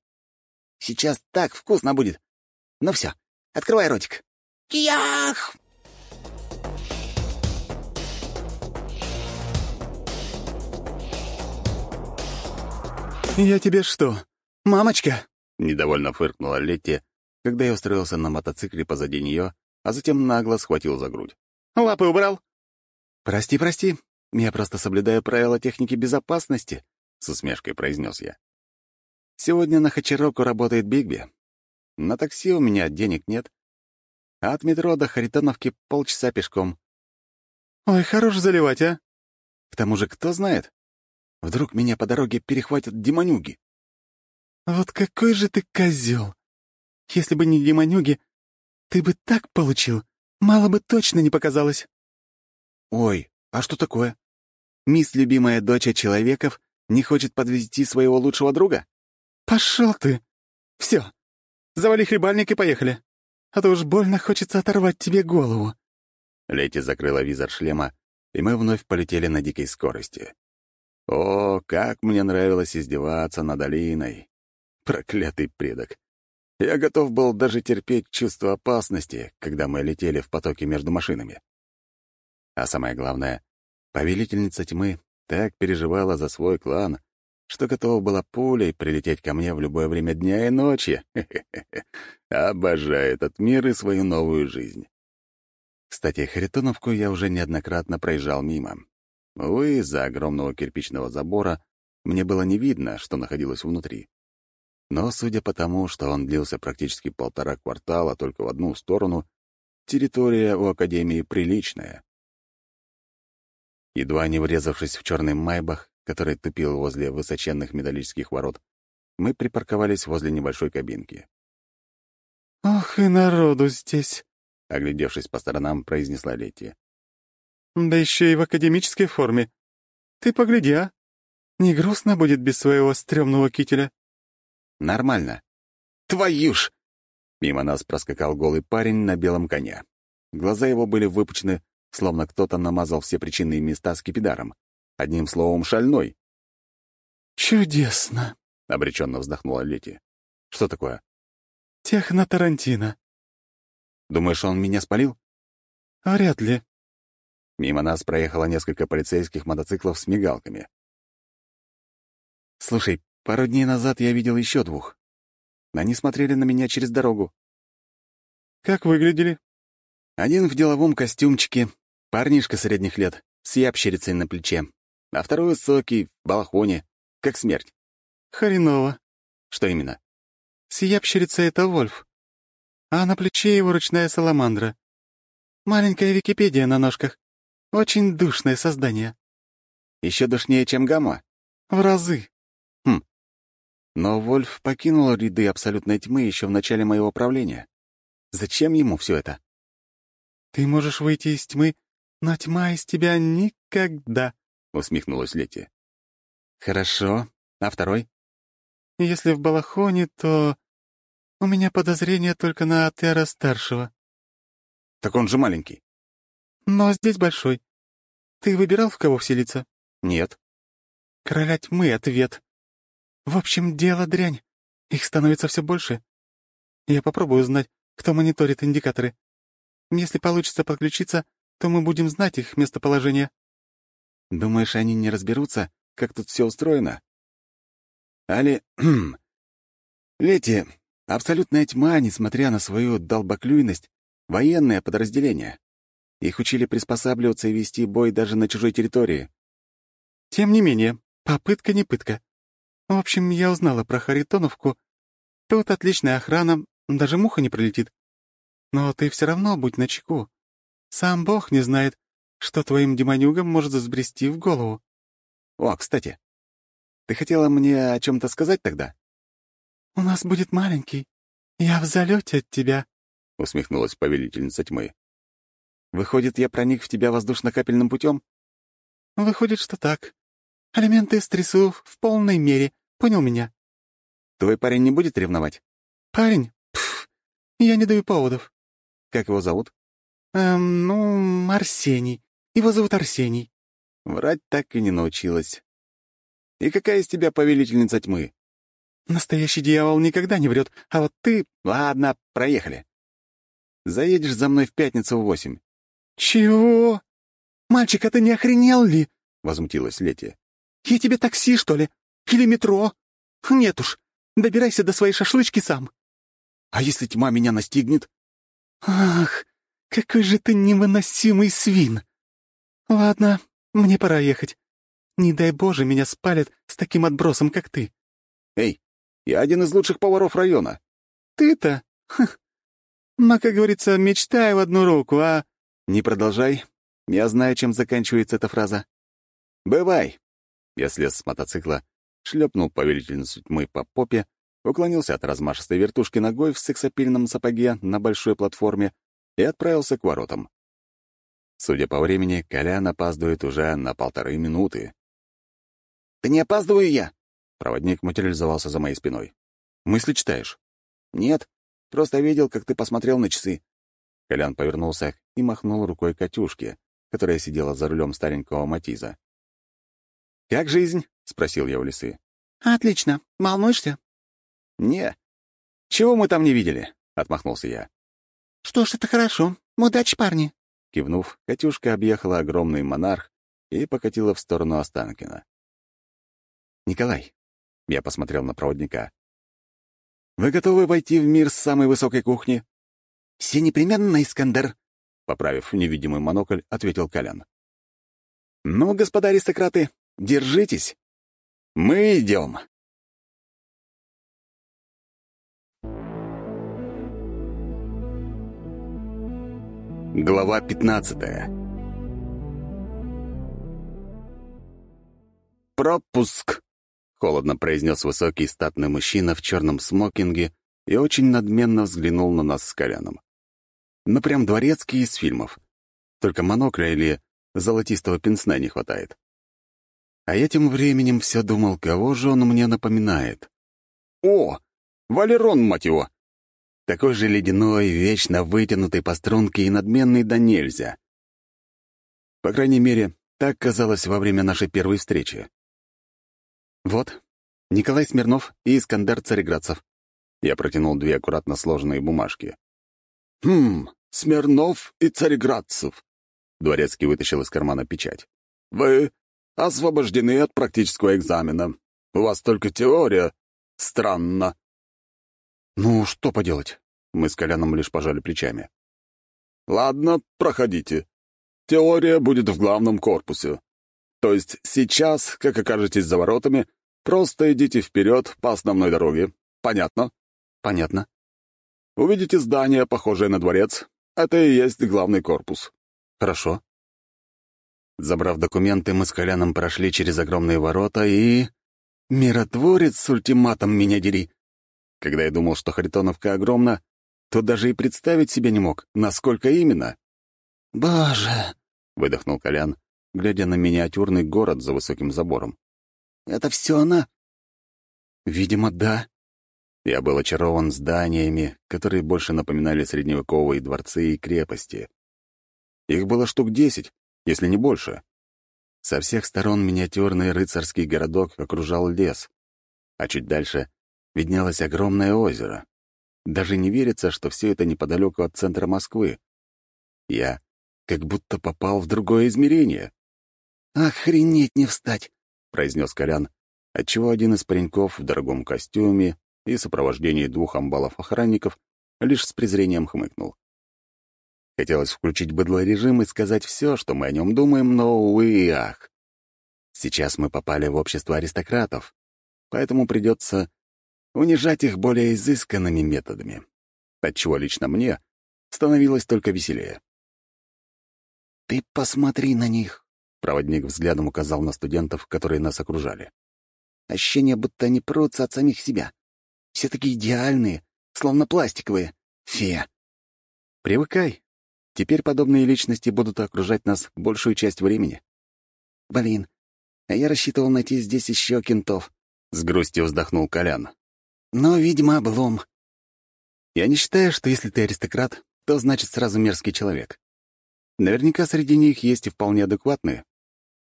«Сейчас так вкусно будет! Ну все, открывай ротик!» «Киях!» «Я тебе что, мамочка?» — недовольно фыркнула Летти, когда я устроился на мотоцикле позади нее, а затем нагло схватил за грудь. «Лапы убрал?» «Прости, прости, я просто соблюдаю правила техники безопасности», — с усмешкой произнес я. «Сегодня на Хачароку работает Бигби. На такси у меня денег нет, а от метро до Харитоновки полчаса пешком». «Ой, хорош заливать, а!» «К тому же, кто знает, Вдруг меня по дороге перехватят демонюги. Вот какой же ты козел! Если бы не демонюги, ты бы так получил, мало бы точно не показалось. Ой, а что такое? Мисс, любимая дочь человеков, не хочет подвести своего лучшего друга? Пошел ты! Все, завали хлебальник и поехали. А то уж больно хочется оторвать тебе голову. Лети закрыла визор шлема, и мы вновь полетели на дикой скорости. О, как мне нравилось издеваться над Алиной. Проклятый предок. Я готов был даже терпеть чувство опасности, когда мы летели в потоке между машинами. А самое главное, повелительница тьмы так переживала за свой клан, что готова была пулей прилететь ко мне в любое время дня и ночи. Обожаю этот мир и свою новую жизнь. Кстати, Харитоновку я уже неоднократно проезжал мимо. Увы, из-за огромного кирпичного забора мне было не видно, что находилось внутри. Но, судя по тому, что он длился практически полтора квартала только в одну сторону, территория у Академии приличная. Едва не врезавшись в черный майбах, который тупил возле высоченных металлических ворот, мы припарковались возле небольшой кабинки. «Ох и народу здесь!» — оглядевшись по сторонам, произнесла Летти. Да еще и в академической форме. Ты погляди, а? Не грустно будет без своего стрёмного кителя?» «Нормально». «Твою ж!» Мимо нас проскакал голый парень на белом коне. Глаза его были выпучены, словно кто-то намазал все причинные места скипидаром. Одним словом, шальной. «Чудесно!» — обреченно вздохнула Лети. «Что такое?» «Техно Тарантино». «Думаешь, он меня спалил?» «Вряд ли. Мимо нас проехало несколько полицейских мотоциклов с мигалками. «Слушай, пару дней назад я видел еще двух. Они смотрели на меня через дорогу». «Как выглядели?» Один в деловом костюмчике, парнишка средних лет, с япщерицей на плече, а второй высокий, в балахоне, как смерть. «Хреново». «Что именно?» «С япщерицей — это Вольф, а на плече его ручная саламандра. Маленькая Википедия на ножках. Очень душное создание. Еще душнее, чем гамма? В разы. Но Вольф покинул ряды абсолютной тьмы еще в начале моего правления. Зачем ему все это? Ты можешь выйти из тьмы, но тьма из тебя никогда, — усмехнулась Лети. Хорошо. А второй? Если в Балахоне, то у меня подозрение только на Атера-старшего. Так он же маленький. Но здесь большой. Ты выбирал, в кого вселиться? Нет. Короля тьмы — ответ. В общем, дело дрянь. Их становится все больше. Я попробую узнать, кто мониторит индикаторы. Если получится подключиться, то мы будем знать их местоположение. Думаешь, они не разберутся, как тут все устроено? Али... Лети, Абсолютная тьма, несмотря на свою долбоклюйность, военное подразделение. Их учили приспосабливаться и вести бой даже на чужой территории. Тем не менее, попытка не пытка. В общем, я узнала про Харитоновку. Тут отличная охрана, даже муха не пролетит. Но ты все равно будь начеку. Сам Бог не знает, что твоим демонюгам может взбрести в голову. О, кстати, ты хотела мне о чем то сказать тогда? «У нас будет маленький. Я в залете от тебя», — усмехнулась повелительница тьмы. «Выходит, я проник в тебя воздушно-капельным путем? «Выходит, что так. Элементы стрессу в полной мере. Понял меня?» «Твой парень не будет ревновать?» «Парень? Пф, я не даю поводов». «Как его зовут?» «Эм, ну, Арсений. Его зовут Арсений». Врать так и не научилась. «И какая из тебя повелительница тьмы?» Настоящий дьявол никогда не врет, а вот ты... Ладно, проехали. Заедешь за мной в пятницу в восемь. Чего? Мальчик, а ты не охренел ли? Возмутилась Летия. Я тебе такси, что ли? Или метро? Нет уж, добирайся до своей шашлычки сам. А если тьма меня настигнет? Ах, какой же ты невыносимый свин. Ладно, мне пора ехать. Не дай Боже, меня спалят с таким отбросом, как ты. Эй, я один из лучших поваров района. Ты-то? Но, как говорится, мечтай в одну руку, а... Не продолжай. Я знаю, чем заканчивается эта фраза. «Бывай!» Я слез с мотоцикла, шлепнул повелительницу тьмы по попе, уклонился от размашистой вертушки ногой в сексапильном сапоге на большой платформе и отправился к воротам. Судя по времени, Колян опаздывает уже на полторы минуты. «Да не опаздываю я!» Проводник материализовался за моей спиной. «Мысли читаешь?» «Нет, просто видел, как ты посмотрел на часы». Колян повернулся и махнул рукой Катюшке, которая сидела за рулем старенького Матиза. «Как жизнь?» — спросил я у лисы. «Отлично. Волнуешься?» «Не. Чего мы там не видели?» — отмахнулся я. «Что ж, это хорошо. Удачи, парни!» Кивнув, Катюшка объехала огромный монарх и покатила в сторону Останкина. «Николай, я посмотрел на проводника. «Вы готовы войти в мир с самой высокой кухни?» «Все непременно, Искандер», — поправив невидимый монокль, ответил Колян. «Ну, господа аристократы, держитесь. Мы идем». Глава пятнадцатая «Пропуск!» холодно произнес высокий статный мужчина в черном смокинге и очень надменно взглянул на нас с Коляном. Ну, прям дворецкий из фильмов. Только монокля или золотистого пенсне не хватает. А я тем временем все думал, кого же он мне напоминает. О, Валерон, мать его! Такой же ледяной, вечно вытянутый по струнке и надменный да нельзя. По крайней мере, так казалось во время нашей первой встречи. «Вот, Николай Смирнов и Искандер Цареградцев». Я протянул две аккуратно сложенные бумажки. «Хм, Смирнов и Цареградцев». Дворецкий вытащил из кармана печать. «Вы освобождены от практического экзамена. У вас только теория. Странно». «Ну, что поделать?» Мы с Коляном лишь пожали плечами. «Ладно, проходите. Теория будет в главном корпусе. То есть сейчас, как окажетесь за воротами, просто идите вперед по основной дороге. Понятно? Понятно. Увидите здание, похожее на дворец. Это и есть главный корпус. Хорошо. Забрав документы, мы с Коляном прошли через огромные ворота и... Миротворец с ультиматом меня дери. Когда я думал, что Харитоновка огромна, то даже и представить себе не мог, насколько именно. «Боже!» — выдохнул Колян, глядя на миниатюрный город за высоким забором. «Это все она?» «Видимо, да». Я был очарован зданиями, которые больше напоминали средневековые дворцы и крепости. Их было штук десять, если не больше. Со всех сторон миниатюрный рыцарский городок окружал лес, а чуть дальше виднелось огромное озеро. Даже не верится, что все это неподалеку от центра Москвы. Я как будто попал в другое измерение. «Охренеть не встать!» — произнес Колян, отчего один из пареньков в дорогом костюме и сопровождении двух амбалов-охранников лишь с презрением хмыкнул. Хотелось включить быдло-режим и сказать все, что мы о нем думаем, но, увы и ах. Сейчас мы попали в общество аристократов, поэтому придется унижать их более изысканными методами, отчего лично мне становилось только веселее. «Ты посмотри на них!» — проводник взглядом указал на студентов, которые нас окружали. «Ощущение, будто они прутся от самих себя. Все такие идеальные, словно пластиковые. Фея!» «Привыкай. Теперь подобные личности будут окружать нас большую часть времени». «Блин, а я рассчитывал найти здесь еще кентов», — с грустью вздохнул Колян. «Но, видимо, облом». «Я не считаю, что если ты аристократ, то значит сразу мерзкий человек. Наверняка среди них есть и вполне адекватные.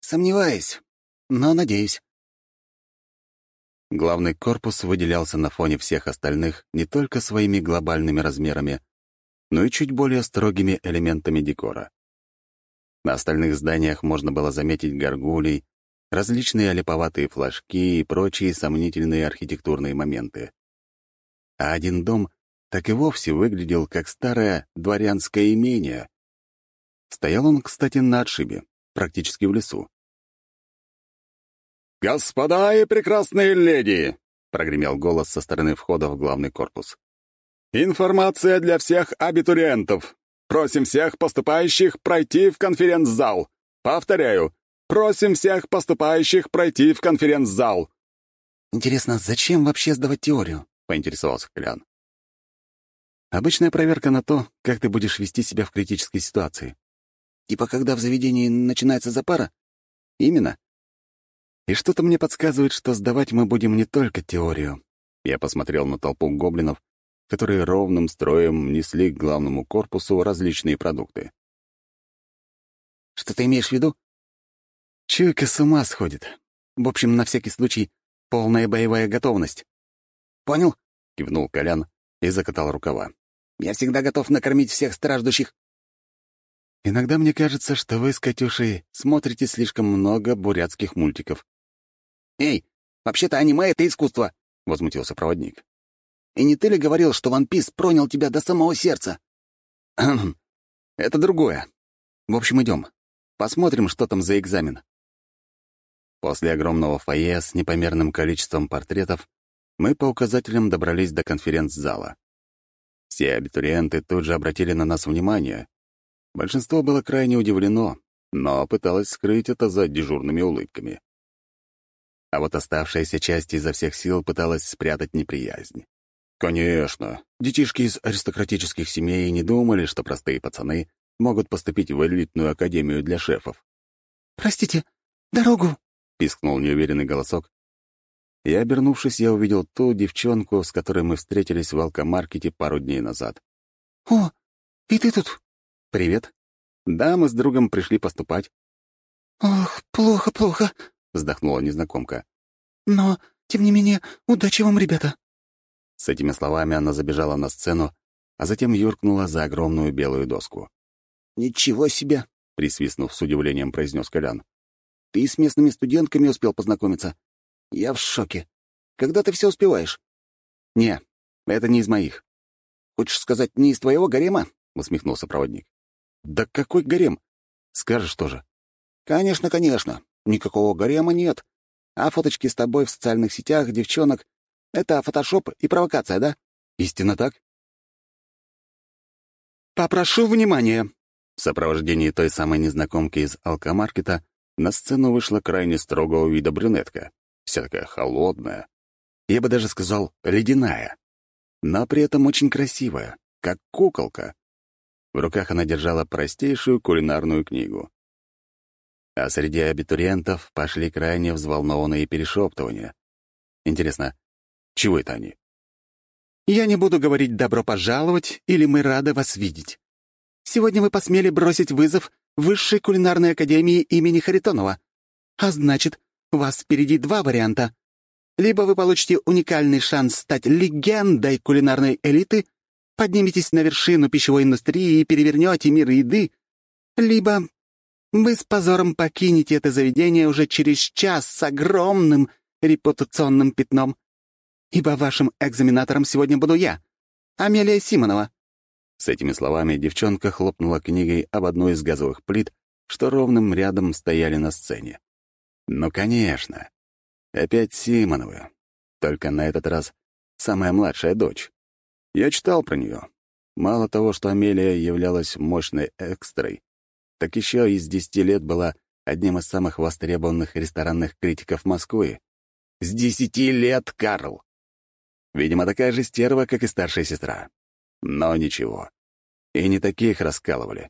Сомневаюсь, но надеюсь. Главный корпус выделялся на фоне всех остальных не только своими глобальными размерами, но и чуть более строгими элементами декора. На остальных зданиях можно было заметить горгулей, различные олиповатые флажки и прочие сомнительные архитектурные моменты. А один дом так и вовсе выглядел как старое дворянское имение. Стоял он, кстати, на отшибе, практически в лесу. «Господа и прекрасные леди!» — прогремел голос со стороны входа в главный корпус. «Информация для всех абитуриентов. Просим всех поступающих пройти в конференц-зал. Повторяю, просим всех поступающих пройти в конференц-зал». «Интересно, зачем вообще сдавать теорию?» — поинтересовался Колян. «Обычная проверка на то, как ты будешь вести себя в критической ситуации». «Типа когда в заведении начинается запара?» «Именно. И что-то мне подсказывает, что сдавать мы будем не только теорию». Я посмотрел на толпу гоблинов, которые ровным строем несли к главному корпусу различные продукты. «Что ты имеешь в виду?» «Чуйка с ума сходит. В общем, на всякий случай, полная боевая готовность». «Понял?» — кивнул Колян и закатал рукава. «Я всегда готов накормить всех страждущих». «Иногда мне кажется, что вы с Катюшей смотрите слишком много бурятских мультиков». «Эй, вообще-то аниме — это искусство», — возмутился проводник. «И не ты ли говорил, что Ван Пис пронял тебя до самого сердца?» «Это другое. В общем, идем. Посмотрим, что там за экзамен». После огромного фойе с непомерным количеством портретов мы по указателям добрались до конференц-зала. Все абитуриенты тут же обратили на нас внимание. Большинство было крайне удивлено, но пыталось скрыть это за дежурными улыбками а вот оставшаяся часть изо всех сил пыталась спрятать неприязнь. Конечно, детишки из аристократических семей не думали, что простые пацаны могут поступить в элитную академию для шефов. «Простите, дорогу!» — пискнул неуверенный голосок. И, обернувшись, я увидел ту девчонку, с которой мы встретились в алкомаркете пару дней назад. «О, и ты тут?» «Привет. Да, мы с другом пришли поступать». «Ох, плохо, плохо вздохнула незнакомка. «Но, тем не менее, удачи вам, ребята!» С этими словами она забежала на сцену, а затем юркнула за огромную белую доску. «Ничего себе!» — присвистнув с удивлением, произнес Колян. «Ты с местными студентками успел познакомиться? Я в шоке. Когда ты все успеваешь?» «Не, это не из моих». «Хочешь сказать, не из твоего гарема?» — усмехнулся проводник. «Да какой гарем? Скажешь тоже». «Конечно, конечно. Никакого гарема нет. А фоточки с тобой в социальных сетях, девчонок — это фотошоп и провокация, да? Истинно так? «Попрошу внимания!» В сопровождении той самой незнакомки из алкомаркета на сцену вышла крайне строгого вида брюнетка. Вся такая холодная. Я бы даже сказал, ледяная. Но при этом очень красивая, как куколка. В руках она держала простейшую кулинарную книгу а среди абитуриентов пошли крайне взволнованные перешептывания. Интересно, чего это они? «Я не буду говорить «добро пожаловать» или «мы рады вас видеть». Сегодня вы посмели бросить вызов Высшей кулинарной академии имени Харитонова. А значит, у вас впереди два варианта. Либо вы получите уникальный шанс стать легендой кулинарной элиты, подниметесь на вершину пищевой индустрии и перевернете мир еды, либо вы с позором покинете это заведение уже через час с огромным репутационным пятном. Ибо вашим экзаменатором сегодня буду я, Амелия Симонова». С этими словами девчонка хлопнула книгой об одной из газовых плит, что ровным рядом стояли на сцене. Ну, конечно. Опять Симоновы. Только на этот раз самая младшая дочь. Я читал про нее. Мало того, что Амелия являлась мощной экстрой, так еще из десяти лет была одним из самых востребованных ресторанных критиков Москвы. С десяти лет, Карл! Видимо, такая же стерва, как и старшая сестра. Но ничего. И не таких раскалывали.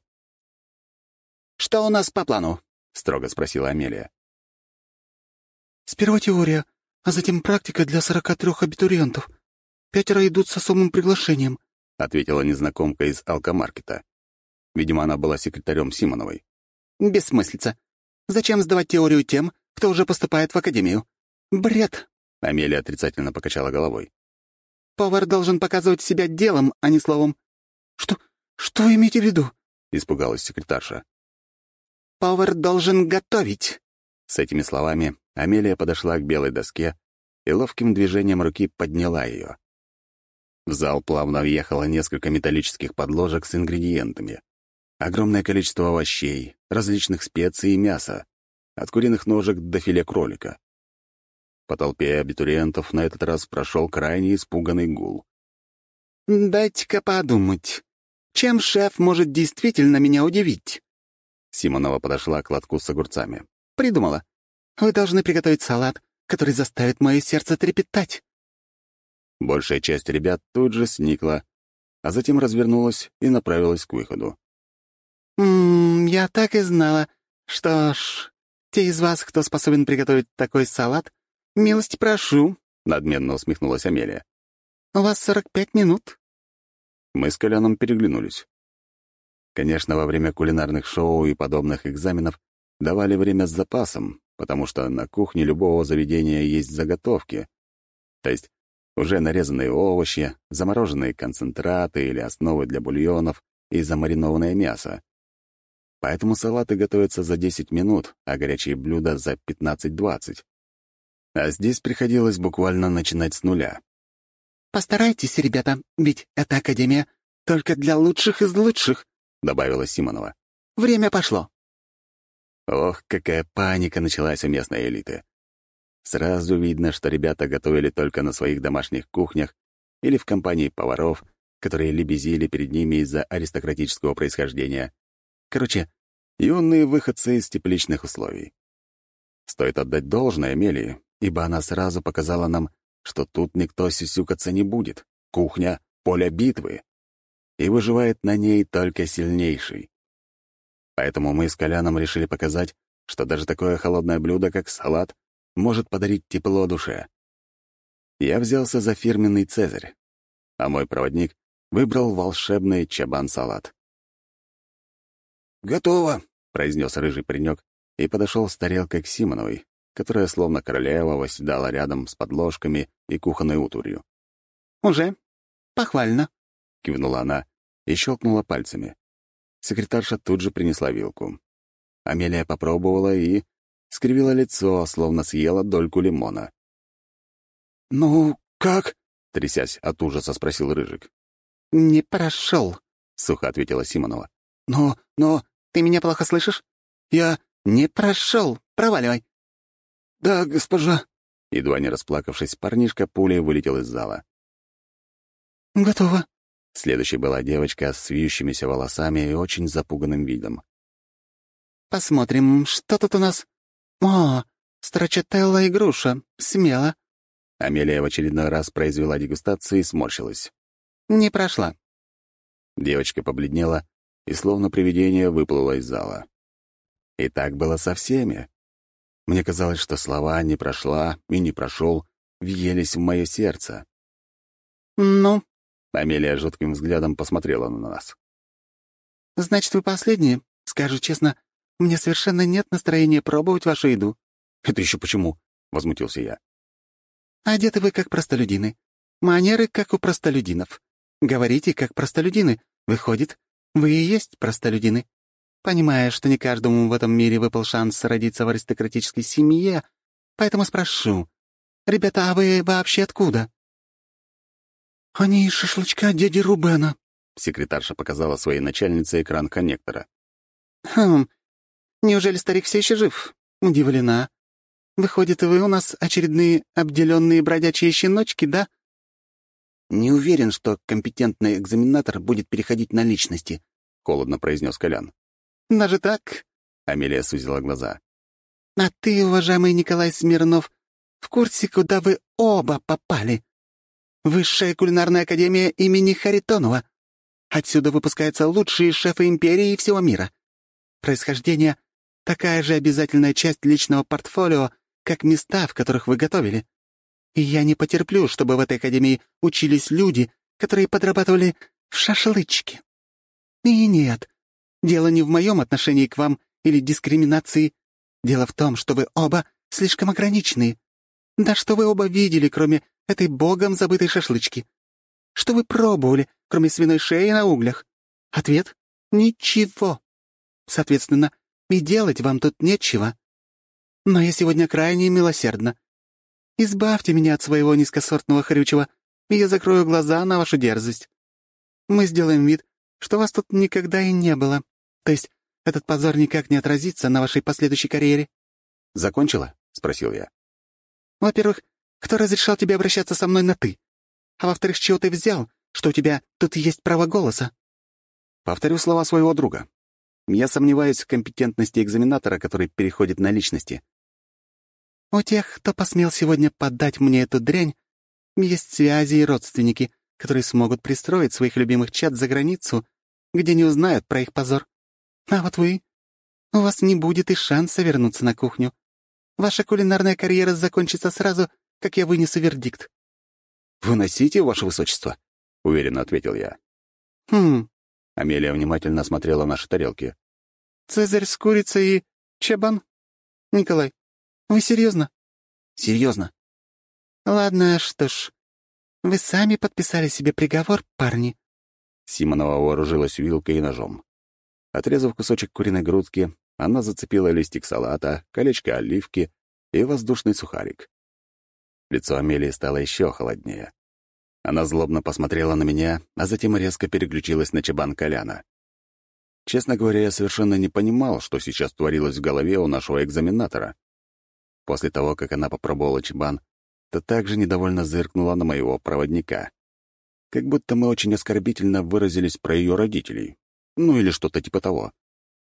«Что у нас по плану?» — строго спросила Амелия. «Сперва теория, а затем практика для сорока трех абитуриентов. Пятеро идут с особым приглашением», — ответила незнакомка из алкомаркета. Видимо, она была секретарем Симоновой. «Бессмыслица. Зачем сдавать теорию тем, кто уже поступает в академию? Бред!» Амелия отрицательно покачала головой. «Повар должен показывать себя делом, а не словом». «Что? Что вы имеете в виду?» — испугалась секретарша. «Повар должен готовить». С этими словами Амелия подошла к белой доске и ловким движением руки подняла ее. В зал плавно въехало несколько металлических подложек с ингредиентами. Огромное количество овощей, различных специй и мяса, от куриных ножек до филе кролика. По толпе абитуриентов на этот раз прошел крайне испуганный гул. «Дайте-ка подумать. Чем шеф может действительно меня удивить?» Симонова подошла к лотку с огурцами. «Придумала. Вы должны приготовить салат, который заставит мое сердце трепетать». Большая часть ребят тут же сникла, а затем развернулась и направилась к выходу. «Ммм, я так и знала. Что ж, те из вас, кто способен приготовить такой салат, милости прошу», — надменно усмехнулась Амелия. «У вас сорок пять минут». Мы с Коляном переглянулись. Конечно, во время кулинарных шоу и подобных экзаменов давали время с запасом, потому что на кухне любого заведения есть заготовки. То есть уже нарезанные овощи, замороженные концентраты или основы для бульонов и замаринованное мясо. Поэтому салаты готовятся за 10 минут, а горячие блюда — за 15-20. А здесь приходилось буквально начинать с нуля. «Постарайтесь, ребята, ведь эта академия только для лучших из лучших», — добавила Симонова. «Время пошло». Ох, какая паника началась у местной элиты. Сразу видно, что ребята готовили только на своих домашних кухнях или в компании поваров, которые лебезили перед ними из-за аристократического происхождения. Короче, юные выходцы из тепличных условий. Стоит отдать должное Амелии, ибо она сразу показала нам, что тут никто сисюкаться не будет. Кухня — поле битвы. И выживает на ней только сильнейший. Поэтому мы с Коляном решили показать, что даже такое холодное блюдо, как салат, может подарить тепло душе. Я взялся за фирменный «Цезарь», а мой проводник выбрал волшебный чабан-салат. «Готово», — произнес рыжий паренек и подошел с тарелкой к Симоновой, которая словно королева восседала рядом с подложками и кухонной утурью. «Уже? Похвально», — кивнула она и щелкнула пальцами. Секретарша тут же принесла вилку. Амелия попробовала и скривила лицо, словно съела дольку лимона. «Ну, как?» — трясясь от ужаса, спросил Рыжик. «Не прошел», — сухо ответила Симонова. «Но, но...» «Ты меня плохо слышишь?» «Я...» «Не прошел. Проваливай». «Да, госпожа». Едва не расплакавшись, парнишка пулей вылетел из зала. «Готово». Следующей была девочка с вьющимися волосами и очень запуганным видом. «Посмотрим, что тут у нас?» «О, страчателла и груша. Смело». Амелия в очередной раз произвела дегустацию и сморщилась. «Не прошла». Девочка побледнела и словно привидение выплыла из зала. И так было со всеми. Мне казалось, что слова «не прошла» и «не прошел» въелись в мое сердце. «Ну?» — Амелия жутким взглядом посмотрела на нас. «Значит, вы последние? Скажу честно, мне совершенно нет настроения пробовать вашу еду». «Это еще почему?» — возмутился я. «Одеты вы как простолюдины. Манеры как у простолюдинов. Говорите как простолюдины. Выходит, вы и есть простолюдины. Понимая, что не каждому в этом мире выпал шанс родиться в аристократической семье, поэтому спрошу. Ребята, а вы вообще откуда?» «Они из шашлычка дяди Рубена», — секретарша показала своей начальнице экран коннектора. «Хм, неужели старик все еще жив? Удивлена. Выходит, вы у нас очередные обделенные бродячие щеночки, да?» «Не уверен, что компетентный экзаменатор будет переходить на личности», — холодно произнес Колян. «Даже так?» — Амелия сузила глаза. «А ты, уважаемый Николай Смирнов, в курсе, куда вы оба попали? Высшая кулинарная академия имени Харитонова. Отсюда выпускаются лучшие шефы империи и всего мира. Происхождение — такая же обязательная часть личного портфолио, как места, в которых вы готовили. И я не потерплю, чтобы в этой академии учились люди, которые подрабатывали в шашлычке. И нет, дело не в моем отношении к вам или дискриминации. Дело в том, что вы оба слишком ограниченные. Да что вы оба видели, кроме этой богом забытой шашлычки? Что вы пробовали, кроме свиной шеи на углях? Ответ — ничего. Соответственно, и делать вам тут нечего. Но я сегодня крайне милосердна. Избавьте меня от своего низкосортного хрючего, и я закрою глаза на вашу дерзость. Мы сделаем вид, что вас тут никогда и не было. То есть этот позор никак не отразится на вашей последующей карьере. «Закончила?» — спросил я. Во-первых, кто разрешал тебе обращаться со мной на «ты»? А во-вторых, с чего ты взял, что у тебя тут есть право голоса?» Повторю слова своего друга. Я сомневаюсь в компетентности экзаменатора, который переходит на личности. «У тех, кто посмел сегодня подать мне эту дрянь, есть связи и родственники, которые смогут пристроить своих любимых чад за границу, где не узнают про их позор. А вот вы... У вас не будет и шанса вернуться на кухню. Ваша кулинарная карьера закончится сразу, как я вынесу вердикт». «Выносите, ваше высочество», — уверенно ответил я. «Хм...» — Амелия внимательно осмотрела наши тарелки. «Цезарь с курицей и чабан? Николай, вы серьезно? Серьезно. «Ладно, что ж, вы сами подписали себе приговор, парни». Симонова вооружилась вилкой и ножом. Отрезав кусочек куриной грудки, она зацепила листик салата, колечко оливки и воздушный сухарик. Лицо Амелии стало еще холоднее. Она злобно посмотрела на меня, а затем резко переключилась на чабан Коляна. Честно говоря, я совершенно не понимал, что сейчас творилось в голове у нашего экзаменатора. После того, как она попробовала чабан, то также недовольно зыркнула на моего проводника. Как будто мы очень оскорбительно выразились про ее родителей. Ну или что-то типа того.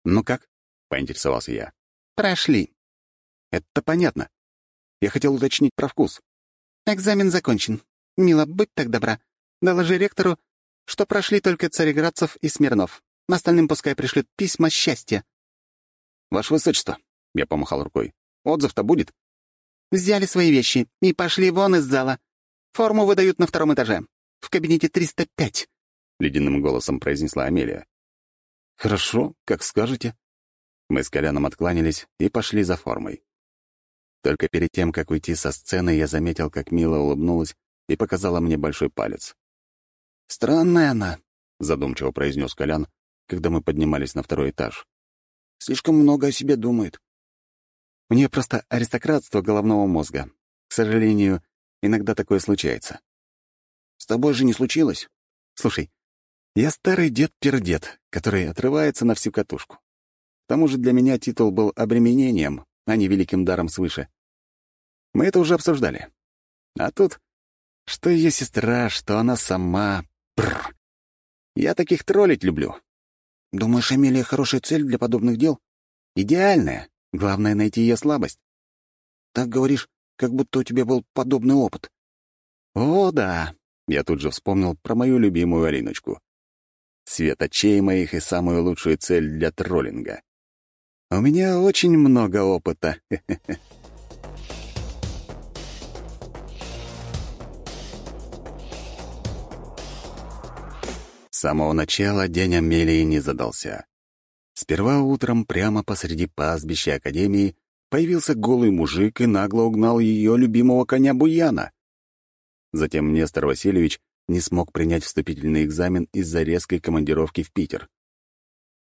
«Ну как?» — поинтересовался я. «Прошли». «Это понятно. Я хотел уточнить про вкус». «Экзамен закончен. Мила, будь так добра. Доложи ректору, что прошли только Цареградцев и Смирнов. Остальным пускай пришлют письма счастья». «Ваше высочество», — я помахал рукой, — «отзыв-то будет?» «Взяли свои вещи и пошли вон из зала. Форму выдают на втором этаже, в кабинете 305», — ледяным голосом произнесла Амелия. «Хорошо, как скажете». Мы с Коляном откланялись и пошли за формой. Только перед тем, как уйти со сцены, я заметил, как Мила улыбнулась и показала мне большой палец. «Странная она», — задумчиво произнес Колян, когда мы поднимались на второй этаж. «Слишком много о себе думает». «У нее просто аристократство головного мозга. К сожалению, иногда такое случается». «С тобой же не случилось?» «Слушай, я старый дед-пердед, который отрывается на всю катушку. К тому же для меня титул был обременением, а не великим даром свыше. Мы это уже обсуждали. А тут, что ее сестра, что она сама... Бррр. Я таких троллить люблю. Думаешь, Амелия хорошая цель для подобных дел? Идеальная. Главное — найти ее слабость. Так говоришь, как будто у тебя был подобный опыт. О, да. Я тут же вспомнил про мою любимую Алиночку. Свет очей моих и самую лучшую цель для троллинга. У меня очень много опыта. С самого начала день Амелии не задался. Сперва утром прямо посреди пастбища Академии появился голый мужик и нагло угнал ее любимого коня Буяна. Затем Нестор Васильевич не смог принять вступительный экзамен из-за резкой командировки в Питер.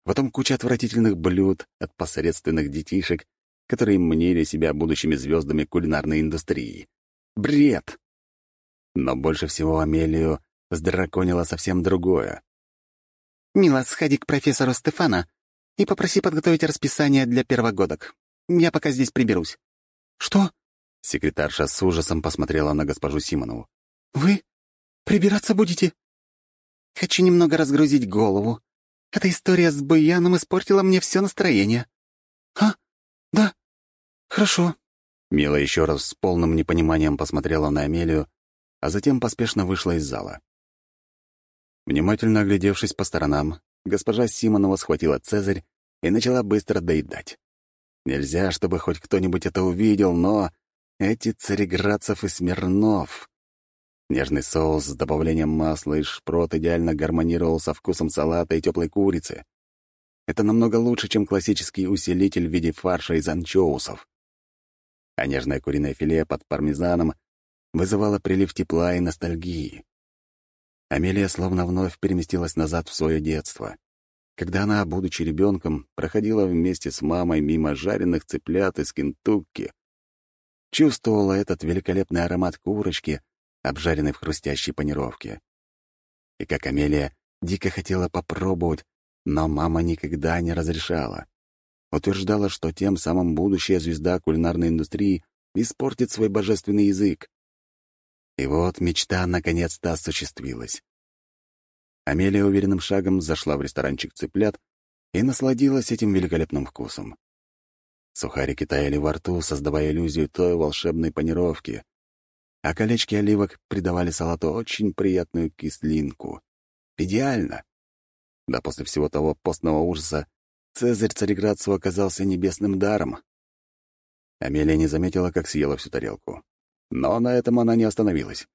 Потом куча отвратительных блюд от посредственных детишек, которые мнили себя будущими звездами кулинарной индустрии. Бред! Но больше всего Амелию сдраконило совсем другое. «Мила, сходи к профессору Стефана и попроси подготовить расписание для первогодок. Я пока здесь приберусь». «Что?» Секретарша с ужасом посмотрела на госпожу Симонову. «Вы прибираться будете?» «Хочу немного разгрузить голову. Эта история с Буяном испортила мне все настроение». «А? Да. Хорошо». Мила еще раз с полным непониманием посмотрела на Амелию, а затем поспешно вышла из зала. Внимательно оглядевшись по сторонам, госпожа Симонова схватила Цезарь и начала быстро доедать. Нельзя, чтобы хоть кто-нибудь это увидел, но эти Цареградцев и Смирнов... Нежный соус с добавлением масла и шпрот идеально гармонировал со вкусом салата и теплой курицы. Это намного лучше, чем классический усилитель в виде фарша из анчоусов. А нежное куриное филе под пармезаном вызывало прилив тепла и ностальгии. Амелия словно вновь переместилась назад в свое детство, когда она, будучи ребенком, проходила вместе с мамой мимо жареных цыплят из Кентукки, чувствовала этот великолепный аромат курочки, обжаренной в хрустящей панировке. И как Амелия дико хотела попробовать, но мама никогда не разрешала. Утверждала, что тем самым будущая звезда кулинарной индустрии испортит свой божественный язык. И вот мечта наконец-то осуществилась. Амелия уверенным шагом зашла в ресторанчик цыплят и насладилась этим великолепным вкусом. Сухарики таяли во рту, создавая иллюзию той волшебной панировки, а колечки оливок придавали салату очень приятную кислинку. Идеально! Да после всего того постного ужаса Цезарь Цареградцу оказался небесным даром. Амелия не заметила, как съела всю тарелку. Но на этом она не остановилась.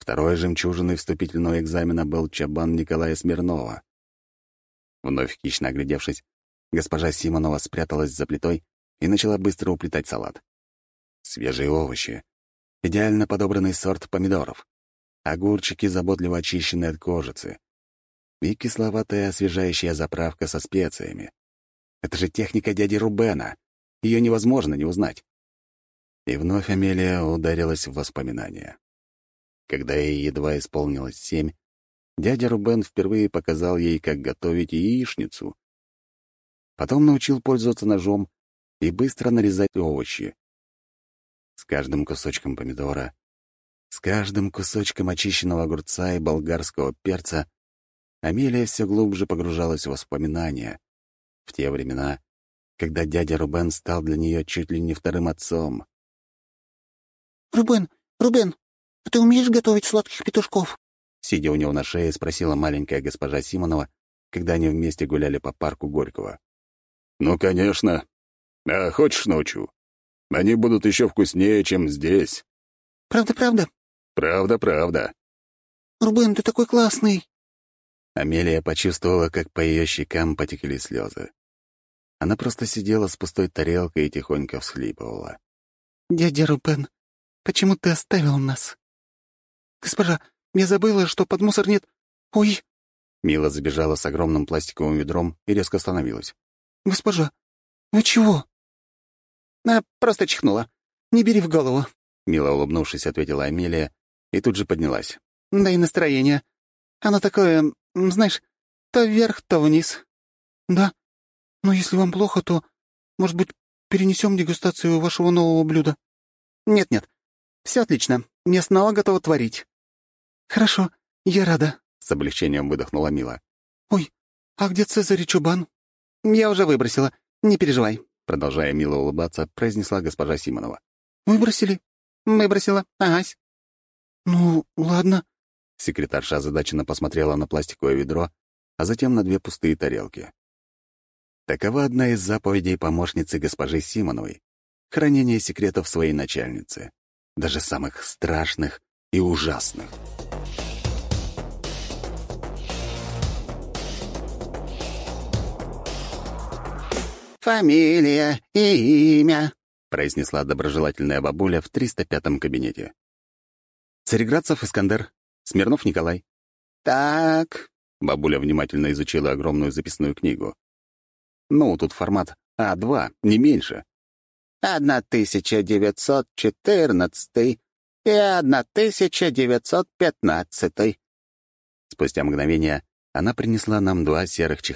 Второй жемчужиной вступительного экзамена был чабан Николая Смирнова. Вновь хищно оглядевшись, госпожа Симонова спряталась за плитой и начала быстро уплетать салат. Свежие овощи, идеально подобранный сорт помидоров, огурчики, заботливо очищенные от кожицы, и кисловатая освежающая заправка со специями. Это же техника дяди Рубена. Ее невозможно не узнать. И вновь Амелия ударилась в воспоминания. Когда ей едва исполнилось семь, дядя Рубен впервые показал ей, как готовить яичницу. Потом научил пользоваться ножом и быстро нарезать овощи. С каждым кусочком помидора, с каждым кусочком очищенного огурца и болгарского перца Амелия все глубже погружалась в воспоминания, в те времена, когда дядя Рубен стал для нее чуть ли не вторым отцом. «Рубен, Рубен, а ты умеешь готовить сладких петушков?» Сидя у него на шее, спросила маленькая госпожа Симонова, когда они вместе гуляли по парку Горького. «Ну, конечно. А хочешь научу? Они будут еще вкуснее, чем здесь». «Правда-правда?» «Правда-правда». «Рубен, ты такой классный!» Амелия почувствовала, как по ее щекам потекли слезы. Она просто сидела с пустой тарелкой и тихонько всхлипывала. «Дядя Рубен, почему ты оставил нас?» «Госпожа, я забыла, что под мусор нет... Ой!» Мила забежала с огромным пластиковым ведром и резко остановилась. «Госпожа, вы чего?» «А, просто чихнула. Не бери в голову», — мило улыбнувшись, ответила Амелия и тут же поднялась. «Да и настроение. Оно такое, знаешь, то вверх, то вниз. Да? Но если вам плохо, то, может быть, перенесем дегустацию вашего нового блюда? Нет-нет, все отлично. Я снова готова творить. Хорошо, я рада. С облегчением выдохнула Мила. Ой, а где Цезарь и Чубан? Я уже выбросила, не переживай. Продолжая мило улыбаться, произнесла госпожа Симонова. «Выбросили?» «Выбросила, агась». «Ну, ладно», Секретарша озадаченно посмотрела на пластиковое ведро, а затем на две пустые тарелки. Такова одна из заповедей помощницы госпожи Симоновой — хранение секретов своей начальницы, даже самых страшных и ужасных. «Фамилия и имя», — произнесла доброжелательная бабуля в 305-м кабинете. «Цареградцев Искандер, Смирнов Николай». «Так...» — бабуля внимательно изучила огромную записную книгу. «Ну, тут формат А2, не меньше». «Одна тысяча девятьсот четырнадцатый и одна тысяча девятьсот пятнадцатый. Спустя мгновение она принесла нам два серых чехла.